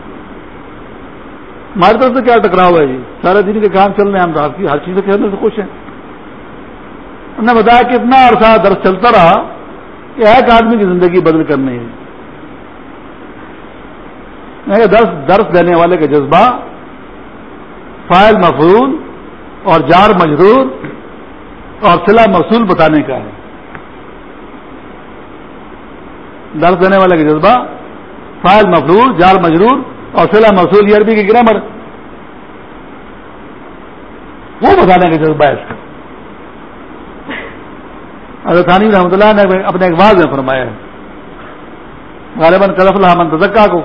ہماری طرف سے کیا ٹکراؤ ہے جی؟ سارے دن کے کام چل رہے ہیں، ہم آپ کی ہر چیز سے کھیلنے سے خوش ہیں۔ انہوں نے بتایا کہ اتنا عرصہ درس چلتا رہا کہ ایک آدمی کی زندگی بدل کرنی ہے۔ درس درس دینے والے کا جذبہ فائل مفرول اور جار مجرور اور سلا مصول بتانے کا ہے۔ درس دینے والے کا جذبہ، فائل مفرول جار مجرور اور سلا مصول یہ عربی کی گرامر۔ وہ بتانے کا جذبہ ہے اس کا۔ حضرت ثانی رحمۃ اللہ نے اپنے ایک واضح میں فرمایا ہے۔ غالباً کلف الحمن تزکا کو،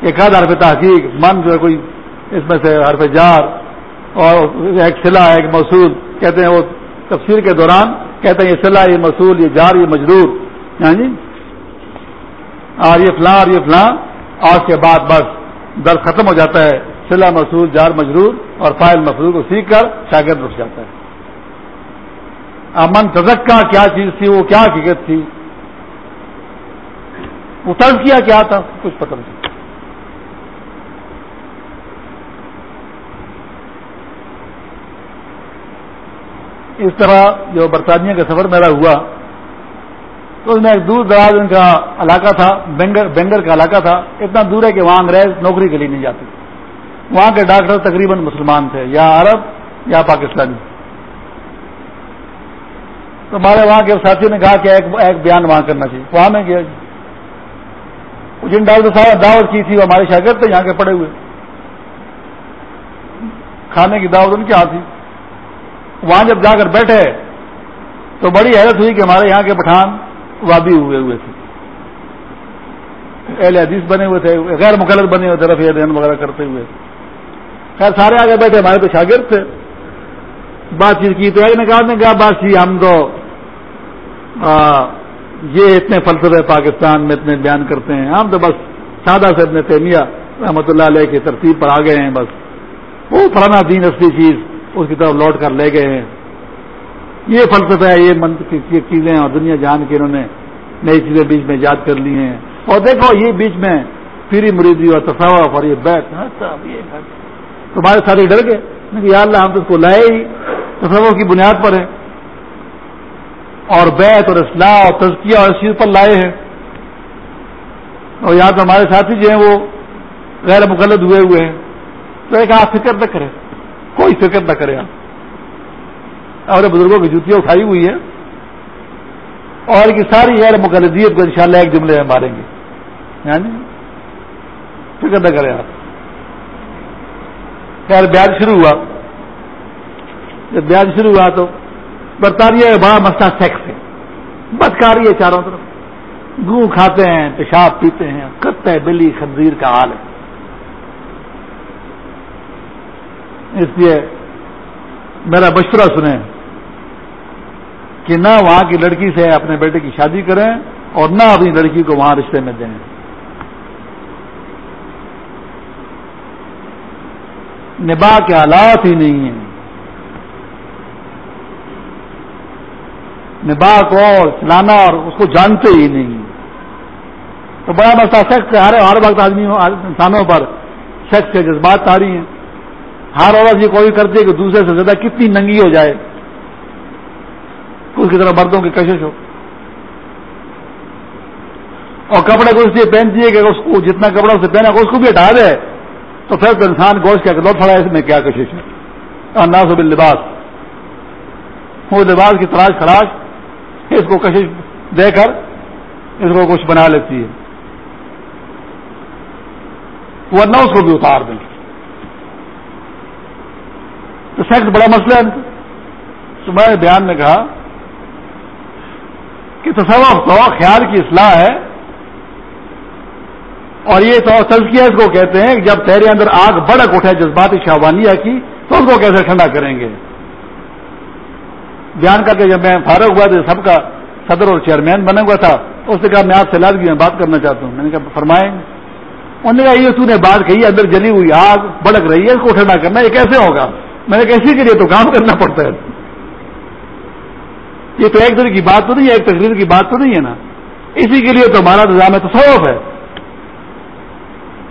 ایک آدھ حرف تحقیق، من جو ہے کوئی اس میں سے حرف جار اور ایک سلا ایک مصول کہتے ہیں وہ تفسیر کے دوران کہتے ہیں یہ سلا یہ مصول یہ جار، یہ مجرور۔ ہاں جی؟ اور یہ فلاں اور یہ فلاں۔ اور اس کے بعد بس درد ختم ہو جاتا ہے۔ سلا مصول جار مجرور اور فائل مفرور کو سیکھ کر شاگرد اٹھ جاتا ہے۔ امن تزکا کیا چیز تھی؟ وہ کیا حقیقت تھی؟ وہ طرز کیا کیا تھا؟ کچھ پتہ نہیں۔ اس طرح جو برطانیہ کا سفر میرا ہوا، تو اس میں ایک دور دراز ان کا علاقہ تھا بینگر بینگر کا علاقہ تھا، اتنا دور ہے کہ وہاں انگریز نوکری کے لیے نہیں جاتے۔ وہاں کے ڈاکٹر تقریباً مسلمان تھے، یا عرب یا پاکستانی۔ تو ہمارے وہاں کے ساتھیوں نے کہا کہ ایک ایک بیان وہاں کرنا چاہیے۔ وہاں میں گیا جی۔ جن ڈاکٹر صاحب دعوت کی تھی، وہ ہمارے شاگرد تھے، یہاں کے پڑے ہوئے۔ کھانے کی دعوت ان کی ہاتھ تھی۔ وہاں جب جا کر بیٹھے تو بڑی حیرت ہوئی کہ ہمارے یہاں کے پٹھان وادی ہوئے ہوئے تھے۔ اہل حدیث بنے ہوئے تھے، غیر مقلد بنے ہوئے تھے رفیع دین وغیرہ کرتے ہوئے۔ خیر، سارے آگے بیٹھے، ہمارے تو شاگرد تھے۔ بات چیت کی تو ایک نے کہا نے کہا بات چیت ہم تو یہ اتنے فلسفے پاکستان میں اتنے بیان کرتے ہیں۔ ہم تو بس سادہ سے اتنے تیمیہ رحمۃ اللہ علیہ کی ترتیب پر آ گئے ہیں، بس۔ وہ فلانا دین، اصلی چیز۔ اس کی طرف لوٹ کر لے گئے ہیں۔ یہ فلسفہ ہے، یہ چیزیں اور دنیا جان کے انہوں نے نئی چیزیں بیچ میں ایجاد کر لی ہیں۔ اور دیکھو، یہ بیچ میں پھری مریدی اور تصاوف اور ہاں یہ بیت تمہارے سارے ڈر گئے۔ یا اللہ، ہم تو اس کو لائے ہی۔ تصور کی بنیاد پر ہے اور بیت اور اصلاح اور تزکیہ اور اس چیز پر لائے ہیں۔ اور یہاں تو ہمارے ساتھی جو ہیں، وہ غیر مقلد ہوئے ہوئے ہیں۔ تو ایک آپ فکر نہ کریں۔ کوئی فکر نہ کرے آپ اور بزرگوں کی جوتیاں اٹھائی ہوئی ہے اور کی ساری غیر مقلدیت کو انشاءاللہ ایک جملے میں ماریں گے۔ یعنی فکر نہ کریں آپ۔ خیر، بیان شروع ہوا۔ جب بیان شروع ہوا تو برطانیہ میں بڑا مسئلہ سیکس ہے۔ بدکاری ہے چاروں طرف۔ گو کھاتے ہیں، پیشاب پیتے ہیں، کتے، بلی، خنزیر کا حال ہے۔ اس لیے میرا مشورہ سنیں کہ نہ وہاں کی لڑکی سے اپنے بیٹے کی شادی کریں اور نہ اپنی لڑکی کو وہاں رشتے میں دیں۔ نباہ کے حالات ہی نہیں ہیں۔ نباہ کو چلانا اور اس کو جانتے ہی نہیں۔ تو بڑا مسئلہ سیکس ہر ہر وقت آدمی انسانوں پر سیکس کے جذبات آ رہی ہیں۔ ہر عورت یہ کوئی کرتی ہے کہ دوسرے سے زیادہ کتنی ننگی ہو جائے اس کی طرح مردوں کی کشش ہو۔ اور کپڑے کو اس لیے پہنتی ہے کہ اس کو جتنا کپڑا اسے پہنا اس کو بھی ہٹا دے، تو پھر تو انسان گوشت کیا کہ تھوڑا اس میں کیا کشش ہے۔ اور نہ سب لباس وہ لباس کی تلاش خراش، اس کو کشش دے کر اس کو کچھ بنا لیتی ہے۔ ورنہ اس کو بھی اتار دیں۔ تو سیکس بڑا مسئلہ ہے۔ تو میں بیان میں کہا کہ تصور تو خیال کی اصلاح ہے۔ اور یہ تو تزکیہ اس کو کہتے ہیں کہ جب تیرے اندر آگ بڑک اٹھے جذباتی شاہبانیہ کی، تو اس کو کیسے ٹھنڈا کریں گے؟ بیان کر کے جب میں فارغ ہوا تو سب کا صدر اور چیئرمین بنا ہوا تھا۔ اس نے کہا، میں آپ سے لازمی میں بات کرنا چاہتا ہوں۔ میں نے کہا، فرمائیں۔ انہوں نے کہا، یہ تو نے بات کہی، اندر جلی ہوئی آگ بڑک رہی ہے، اس کو ٹھنڈا کرنا یہ کیسے ہوگا؟ میں نے کہا، اسی کے لیے تو کام کرنا پڑتا ہے۔ یہ تو ایک دن کی بات تو نہیں ہے، ایک تقریر کی بات تو نہیں ہے نا۔ اسی کے لیے تو ہمارا نظام ہے تصوف ہے۔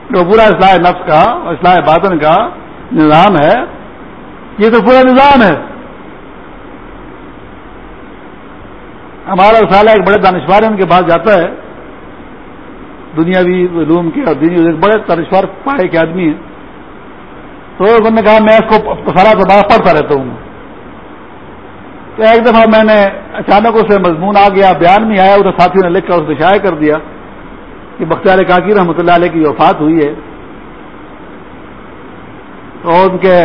جو پورا اصلاح نفس کا، اصلاح باطن کا نظام ہے۔ یہ تو پورا نظام ہے۔ ہمارا سالہ ایک بڑے دانشوار ان کے پاس جاتا ہے۔ دنیاوی علوم کے اور دینی ایک بڑے دانشوار پائے کے آدمی ہیں۔ تو انہوں نے کہا، میں اس کو سارا تو پڑھتا رہتا ہوں۔ تو ایک دفعہ میں نے اچانک اسے مضمون آ گیا، بیان نہیں آیا، اسے ساتھیوں نے لکھ کر اسے شائع کر دیا کہ بختیار کاکی رحمۃ اللہ علیہ کی وفات ہوئی ہے۔ تو ان کے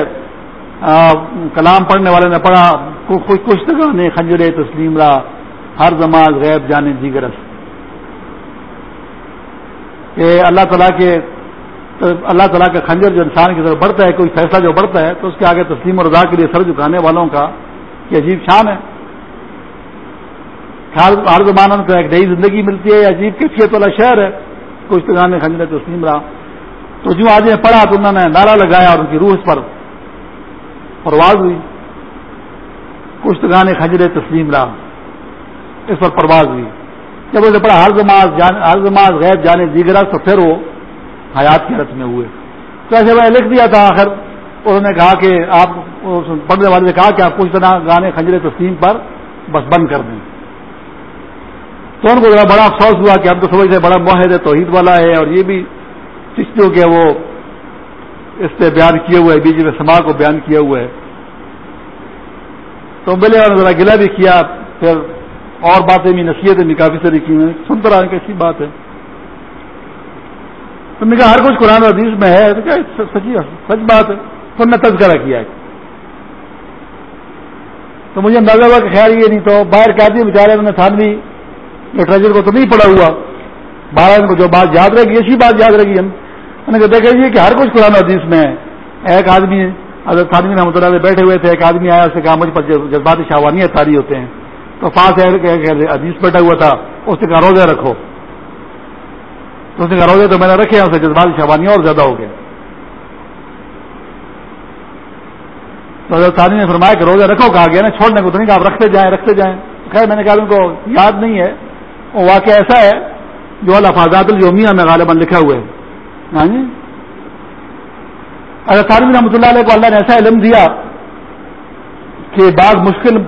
کلام پڑھنے والے نے پڑھا کچھ نے خنجر تسلیم رہا، ہر زماز غیب جانے جیگرس کہ اللہ تعالیٰ کے اللہ تعالیٰ کا خنجر جو انسان کی طرف بڑھتا ہے، کوئی فیصلہ جو بڑھتا ہے، تو اس کے آگے تسلیم اور رضا کے لیے سر جھکانے والوں کا یہ عجیب شان ہے۔ ہر زمانہ میں ایک نئی زندگی ملتی ہے عجیب کیفیت والا شہر ہے۔ کچھ نے خنجر تسلیم رہا۔ تو جو آج پڑھا تو انہوں نے نعرہ لگایا اور ان کی روح اس پر پرواز ہوئی۔ کچھ گانے خنجر تسلیم رہا۔ اس پر پرواز ہوئی۔ جب اسے پڑھا، ہر زماز ہر زماز غیر جانے دیگر تو پھر وہ حیات کی رت میں ہوئے۔ تو ایسے میں لکھ دیا تھا آخر، انہوں نے کہا کہ آپ پڑھنے والے نے کہا کہ آپ کچھ طرح گانے خنجر تسلیم پر بس بند کر دیں۔ تو ان کو ذرا بڑا افسوس ہوا کہ ہم تو سمجھتے بڑا معاہد ہے توحید والا ہے اور یہ بھی چشتیوں کے وہ اس پہ بیان کیے ہوئے بی جے پی سما کو بیان کیا ہوا ہے تو ملے اور ذرا گلا بھی کیا، پھر اور باتیں بھی، نصیحتیں بھی کافی ساری کی سنتا رہا کیسی بات ہے۔ تم نے کہا ہر کچھ قرآن حدیث میں ہے؟ تو کیا سچی سچ بات ہے۔ تم نے تذکرہ کیا ہے۔ تو مجھے اندازہ ہوا کہ خیال یہ نہیں تو باہر کیا تھی بیچارے نے تھانوی لٹریچر کو تو نہیں پڑا ہوا بارہ کو جو بات یاد رہے گی اسی بات یاد رہے گی۔ ہم نے کہا، دیکھا جی کہ ہر کچھ قرآن حدیث میں ہے۔ ایک آدمی، حضرت خادمی رحمۃ اللہ بیٹھے ہوئے تھے، ایک آدمی آیا، اس سے کہا، مجھ پر جذباتی شاوانیاں تاری ہوتے ہیں۔ تو پاس حدیث بیٹھا ہوا تھا، اس نے کہا روزے رکھو۔ تو اس نے کہا روزے تو میں نے رکھے ہیں اسے جذباتی شاوانیاں اور زیادہ ہو گئے۔ تو حضرت خادمی نے فرمایا کہ روزے رکھو، کہا گیا نا، چھوڑنے کو تو نہیں کہا آپ رکھتے جائیں رکھتے جائیں۔ خیر، میں نے کہا ان کو یاد نہیں ہے، وہ واقعہ ایسا ہے جو الفاظات الجومیہ میں غالباً لکھا ہوا ہے۔ ہاں جی؟ اگر تعلیم رحمۃ اللہ علیہ کو اللہ نے ایسا علم دیا کہ بعض مشکل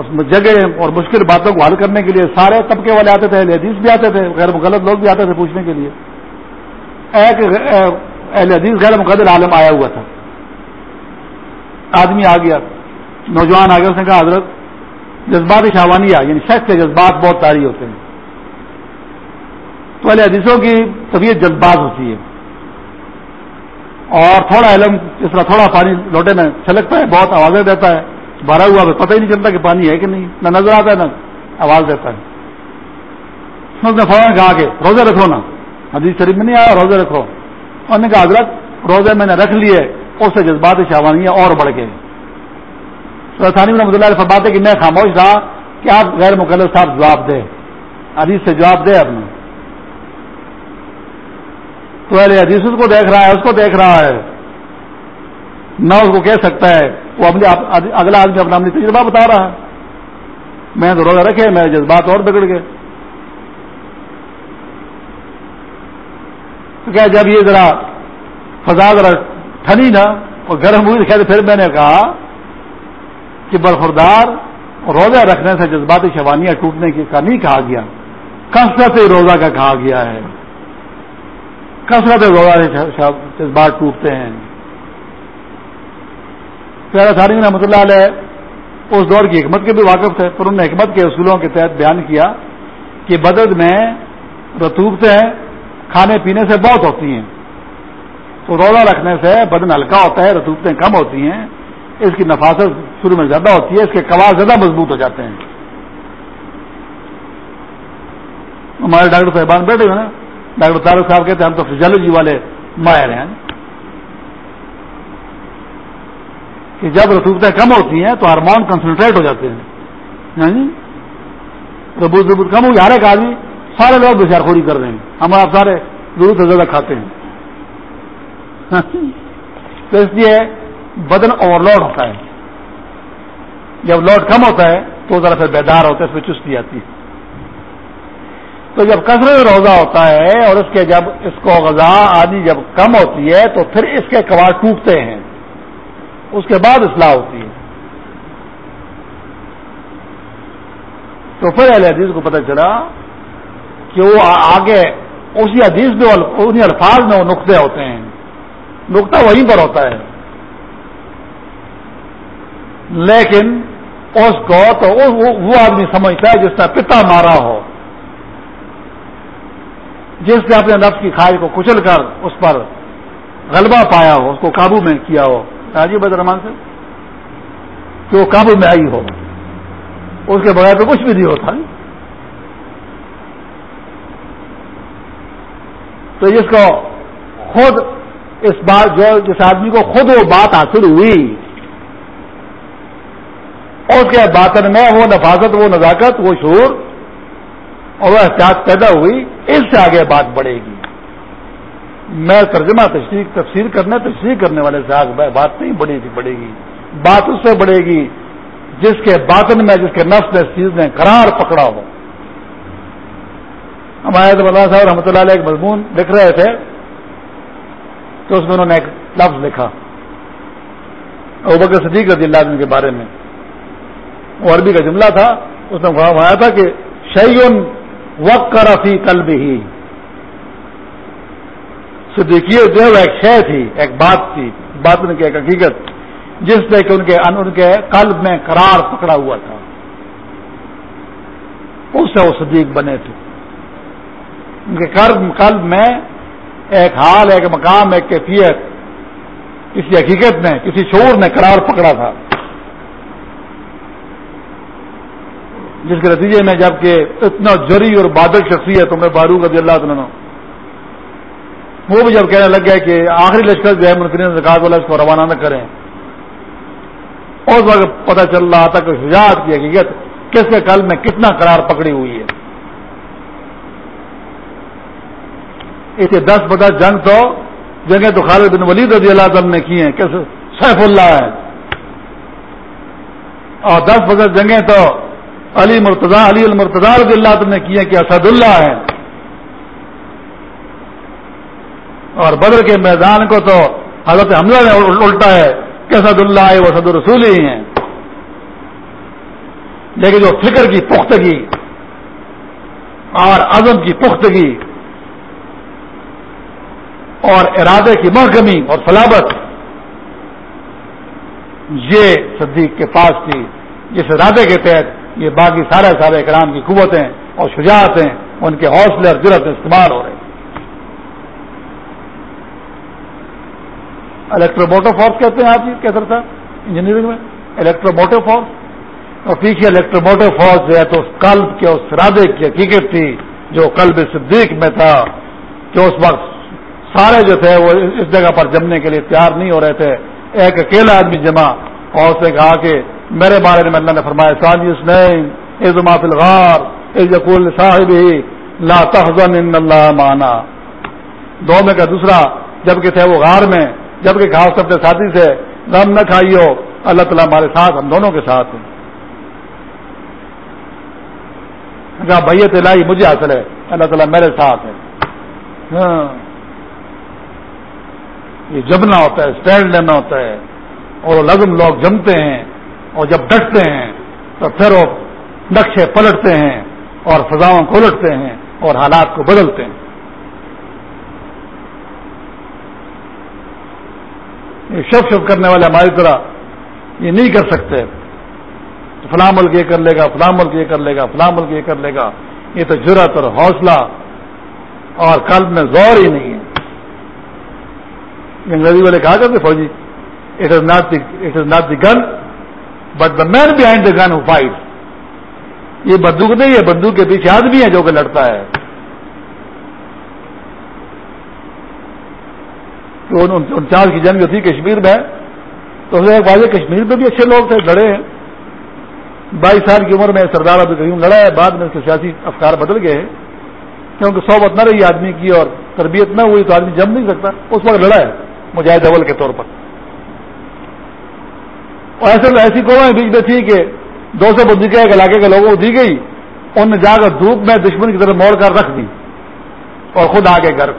جگہ اور مشکل باتوں کو حل کرنے کے لیے سارے طبقے والے آتے تھے، اہل حدیث بھی آتے تھے، غیر مغلط لوگ بھی آتے تھے پوچھنے کے لیے۔ ایک اہل حدیث غیر مقدر عالم آیا ہوا تھا۔ آدمی آ گیا، نوجوان آگے اس نے کہا، حضرت، جذبات شاوانیہ یعنی شخص کے جذبات بہت تاری ہوتے ہیں۔ تو پہلے حدیثوں کی طبیعت جذبات ہوتی ہے۔ اور تھوڑا علم، جس طرح تھوڑا پانی لوٹے میں چھلکتا ہے، بہت آوازیں دیتا ہے۔ بھرا ہوا تو پتہ ہی نہیں چلتا کہ پانی ہے کہ نہیں۔ نہ نظر آتا ہے، نہ آواز دیتا ہے۔ اس نے فوراً کہا کہ روزے رکھو نا۔ حدیث شریف میں نہیں آیا، روزے رکھو۔ انہوں نے کہا، حضرت، روزے میں نے رکھ لیے، اس سے جذبات شاوانیاں اور بڑھ گئے۔ ثانی رحمۃ اللہ فرماتے کہ میں خاموش رہا کہ آپ غیر مقدر صاحب جواب دے۔ حدیث سے جواب دے اپنے تو اہل حدیث اس کو دیکھ رہا ہے، اس کو دیکھ رہا ہے۔ نہ اس کو کہہ سکتا ہے وہ اپنے اگلا آدمی اپنا اپنی تجربہ بتا رہا ہے۔ میں تو روزہ رکھے، میرے جذبات اور بگڑ گئے۔ تو کیا جب یہ ذرا فضا ذرا ٹھنی نا اور گرم ہوئی خیر پھر میں نے کہا کہ برخوردار روزہ رکھنے سے جذباتی شوانیاں ٹوٹنے کی کا نہیں کہا گیا۔ کثرت روزہ کا کہا گیا ہے۔ کثرت روزہ سے جذبات ٹوٹتے ہیں۔ پیارا ساری رحمۃ اللہ علیہ اس دور کی حکمت کے بھی واقف تھے، پر انہوں نے حکمت کے اصولوں کے تحت بیان کیا کہ بدد میں رتوبتیں کھانے پینے سے بہت ہوتی ہیں۔ تو روزہ رکھنے سے بدن ہلکا ہوتا ہے، رتوبتیں کم ہوتی ہیں۔ اس کی نفاست شروع میں زیادہ ہوتی ہے، اس کے کباب زیادہ مضبوط ہو جاتے ہیں۔ ہمارے ڈاکٹر صاحبان بیٹھے ہوئے نا ڈاکٹر طارق صاحب کہتے ہیں، ہم تو فزیالوجی والے ماہر ہیں۔ کہ جب رسوختیں کم ہوتی ہیں تو ہارمون کنسنٹریٹ ہو جاتے ہیں۔ ہاں جی؟ ربوت ربوت کم ہوگی ہر ایک آدمی، سارے لوگ بشار خوری کر رہے ہیں۔ ہم آپ سارے ضرورت سے زیادہ کھاتے ہیں۔ تو اس لیے بدن اوور لوڈ ہوتا ہے۔ جب لوڈ کم ہوتا ہے تو ذرا پھر بیدار ہوتا ہے، اس میں چستی آتی۔ ہے تو جب کثرت روزہ ہوتا ہے اور اس کے جب اس کو غذا آدھی جب کم ہوتی ہے تو پھر اس کے کباڑ ٹوٹتے ہیں۔ اس کے بعد اصلاح ہوتی ہے۔ تو پھر اہل حدیث کو پتہ چلا کہ وہ آگے اسی حدیث میں انہیں الفاظ میں وہ نقطے ہوتے ہیں۔ نقطہ وہیں پر ہوتا ہے۔ لیکن اس کو تو وہ آدمی سمجھتا ہے جس کا پتا مارا ہو۔ جس نے اپنے نفس کی خواہش کو کچل کر اس پر غلبہ پایا ہو، اس کو قابو میں کیا ہو۔ راجی بد رحمان سے کہ وہ قابو میں آئی ہو۔ اس کے بغیر تو کچھ بھی نہیں ہوتا۔ تو جس کو خود اس بات جو جس آدمی کو خود وہ بات حاصل ہوئی اور اس کے باطن میں وہ نفاذت، وہ نزاکت، وہ شور اور وہ احتیاط پیدا ہوئی، اس سے آگے بات بڑھے گی۔ میں ترجمہ تشریح تفسیر کرنے تشریح کرنے والے سے آگے بات نہیں بڑھے گی بڑھے گی۔ بات اس سے بڑھے گی جس کے باطن میں، جس کے نفس میں چیز نے قرار پکڑا ہو۔ ہمارے تو بتا صاحب رحمۃ اللہ علیہ ایک مضمون لکھ رہے تھے تو اس میں انہوں نے ایک لفظ لکھا۔ بکر صدیق رضی اللہ عنہ کے بارے میں۔ وہ عربی کا جملہ تھا، اس میں فرمایا تھا کہ شعین وقت کا رفیع کل بھی صدیقیت جو ہے وہ ایک شے تھی، ایک بات تھی، بات ان کی ایک حقیقت۔ جس سے کہ ان کے ان کے قلب میں قرار پکڑا ہوا تھا۔ اس سے وہ صدیق بنے تھے۔ ان کے قلب میں ایک حال، ایک مقام، ایک کیفیت، کسی حقیقت میں کسی شعور نے قرار پکڑا تھا۔ جس کے نتیجے میں جبکہ اتنا جری اور بادل شخصیت میں فاروق رضی اللہ عنہ وہ بھی جب کہنے لگ گیا کہ آخری لشکر جو ہے منفرین زکات والا اس کو روانہ نہ کریں۔ اس وقت پتہ چل رہا تھا کہ شجاعت کی حقیقت کس کے کل میں کتنا قرار پکڑی ہوئی ہے۔ اسے دس بدس جنگ تو جنگیں تو خالد بن ولید رضی اللہ عنہ نے کی ہیں کس سیف اللہ ہے اور دس بدس جنگیں تو علی مرتضی علی المرتضی رضی اللہ عنہ نے کی ہیں کہ اسد اللہ ہے اور بدر کے میدان کو تو حضرت حملہ نے الٹا ہے کہ اسد اللہ ہے وہ سد رسول ہی ہیں۔ لیکن جو فکر کی پختگی اور عزم کی پختگی اور ارادے کی محکمی اور فلابت یہ صدیق کے پاس تھی۔ جس ارادے کے تحت یہ باقی سارے سارے اکرام کی قوتیں اور شجاعتیں، ان کے حوصلے اور ضرورت استعمال ہو رہے۔ الیکٹرو موٹو فورس کہتے ہیں آپ جی کیسر صاحب انجینئرنگ میں الیکٹرو موٹو فورس اور پیچھے الیکٹرو موٹو فورس جو ہے تو اس قلب کے اس ارادے کی حقیقت تھی جو قلب صدیق میں تھا کہ اس وقت سارے جو تھے وہ اس جگہ پر جمنے کے لیے تیار نہیں ہو رہے تھے۔ ایک اکیلا آدمی جمع اور اس نے کہا کہ میرے بارے میں اللہ نے فرمایا سانجی اس نے فلغار صاحب ہی لا تحزن ان اللہ مانا دو میں کا دوسرا جبکہ تھے وہ غار میں جبکہ کہا اپنے ساتھی سے، غم نہ کھائیو، اللہ تعالیٰ ہمارے ساتھ، ہم دونوں کے ساتھ ہیں۔ کہا بھیت الہی مجھے حاصل ہے، اللہ تعالیٰ میرے ساتھ ہے ہاں۔ یہ جمنا ہوتا ہے، اسٹینڈ لینا ہوتا ہے۔ اور لازم لوگ جمتے ہیں، اور جب ڈٹتے ہیں، تو پھر وہ نقشے پلٹتے ہیں، اور فضاؤں کو الٹتے ہیں، اور حالات کو بدلتے ہیں۔ شب شب کرنے والے ہماری طرح یہ نہیں کر سکتے۔ فلاں ملک یہ کر لے گا، فلاں ملک یہ کر لے گا، فلاں ملک یہ کر لے گا۔ یہ تو جرت اور حوصلہ اور قلب میں زور ہی نہیں ہے۔ انگریزی والے کہا کرتے فوجی it is not it is not the gun but the man behind the gun fight یہ بندوق نہیں ہے، بندوق کے پیچھے آدمی ہے جو کہ لڑتا ہے۔ تو انچاس کی جنگ جو تھی کشمیر میں، تو واضح کشمیر میں بھی اچھے لوگ تھے، لڑے ہیں۔ بائیس سال کی عمر میں سردار عبد الکریم لڑا ہے، بعد میں اس کے سیاسی افکار بدل گئے ہیں۔ کیونکہ صحبت نہ رہی آدمی کی اور تربیت نہ ہوئی، تو آدمی جم نہیں سکتا۔ اس وقت لڑا ہے مجاہد اول کے طور پر۔ اور ایسے ایسی قومیں بیچ میں تھی کہ دو سو بدھ ایک علاقے کے لوگوں کو دی گئی، ان نے جا کر دھوپ میں دشمن کی طرف موڑ کر رکھ دی اور خود آ گئے گھر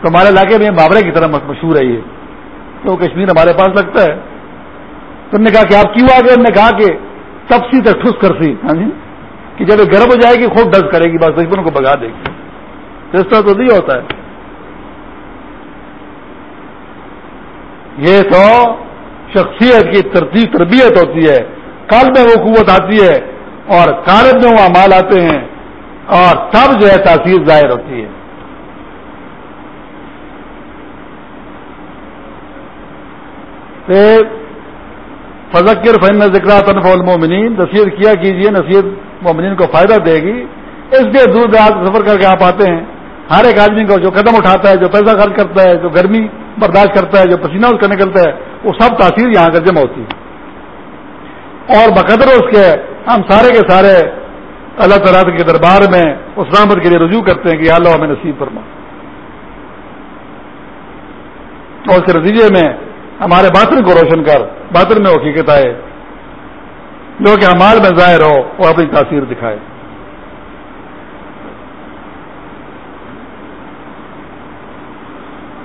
تو ہمارے علاقے میں بابرے کی طرح مشہور ہے یہ۔ تو کشمیر ہمارے پاس لگتا ہے۔ تو نے کہا کہ آپ کیوں آگے؟ نے کہا کہ تب سی تک ٹھس کر سی۔ ہاں جی؟ کہ جب یہ گرم ہو جائے گی خود ڈس کرے گی، بس دشمن کو بگا دے گی۔ تو اس طرح تو نہیں ہوتا ہے۔ یہ تو شخصیت کی ترتیب تربیت ہوتی ہے۔ کل میں وہ قوت آتی ہے اور کارب میں وہ مال آتے ہیں۔ اور تب جو ہے تاثیر ظاہر ہوتی ہے۔ فضکر فن ذکر تنف المومنین نصیحت کیا کیجیے نصیحت مومنین کو فائدہ دے گی۔ اس لیے دور دراز سفر کر کے آپ آتے ہیں، ہر ایک آدمی کو جو قدم اٹھاتا ہے، جو پیسہ خرچ کرتا ہے، جو گرمی برداشت کرتا ہے، جو پسینہ اس کا نکلتا ہے، وہ سب تاثیر یہاں کر جمع ہوتی ہے اور بقدر اس کے ہم سارے کے سارے اللہ تعالیٰ کے دربار میں اس رحمت کے لیے رجوع کرتے ہیں کہ اللہ ہمیں نصیب فرما۔ اور اس کے نتیجے میں ہمارے باطن کو روشن کر، باطن میں حقیقت آئے جو کہ ہمال میں ظاہر ہو، وہ اپنی تاثیر دکھائے۔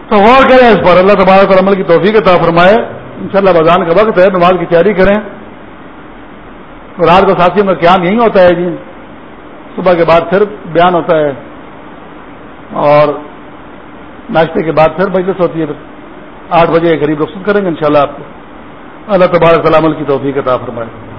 تو غور کریں اس پر، اللہ تبارک اور عمل کی توفیق عطا فرمائے۔ انشاءاللہ شاء بازان کا وقت ہے، نماز کی تیاری کریں۔ تو رات کو ساتھیوں کا قیام یہی ہوتا ہے جی۔ صبح کے بعد پھر بیان ہوتا ہے۔ اور ناشتے کے بعد پھر مجلس ہوتی ہے۔ پھر آٹھ بجے قریب رخصت کریں گے انشاءاللہ شاء آپ کو۔ اللہ تبارک سلام کی توفیق عطا فرمائے۔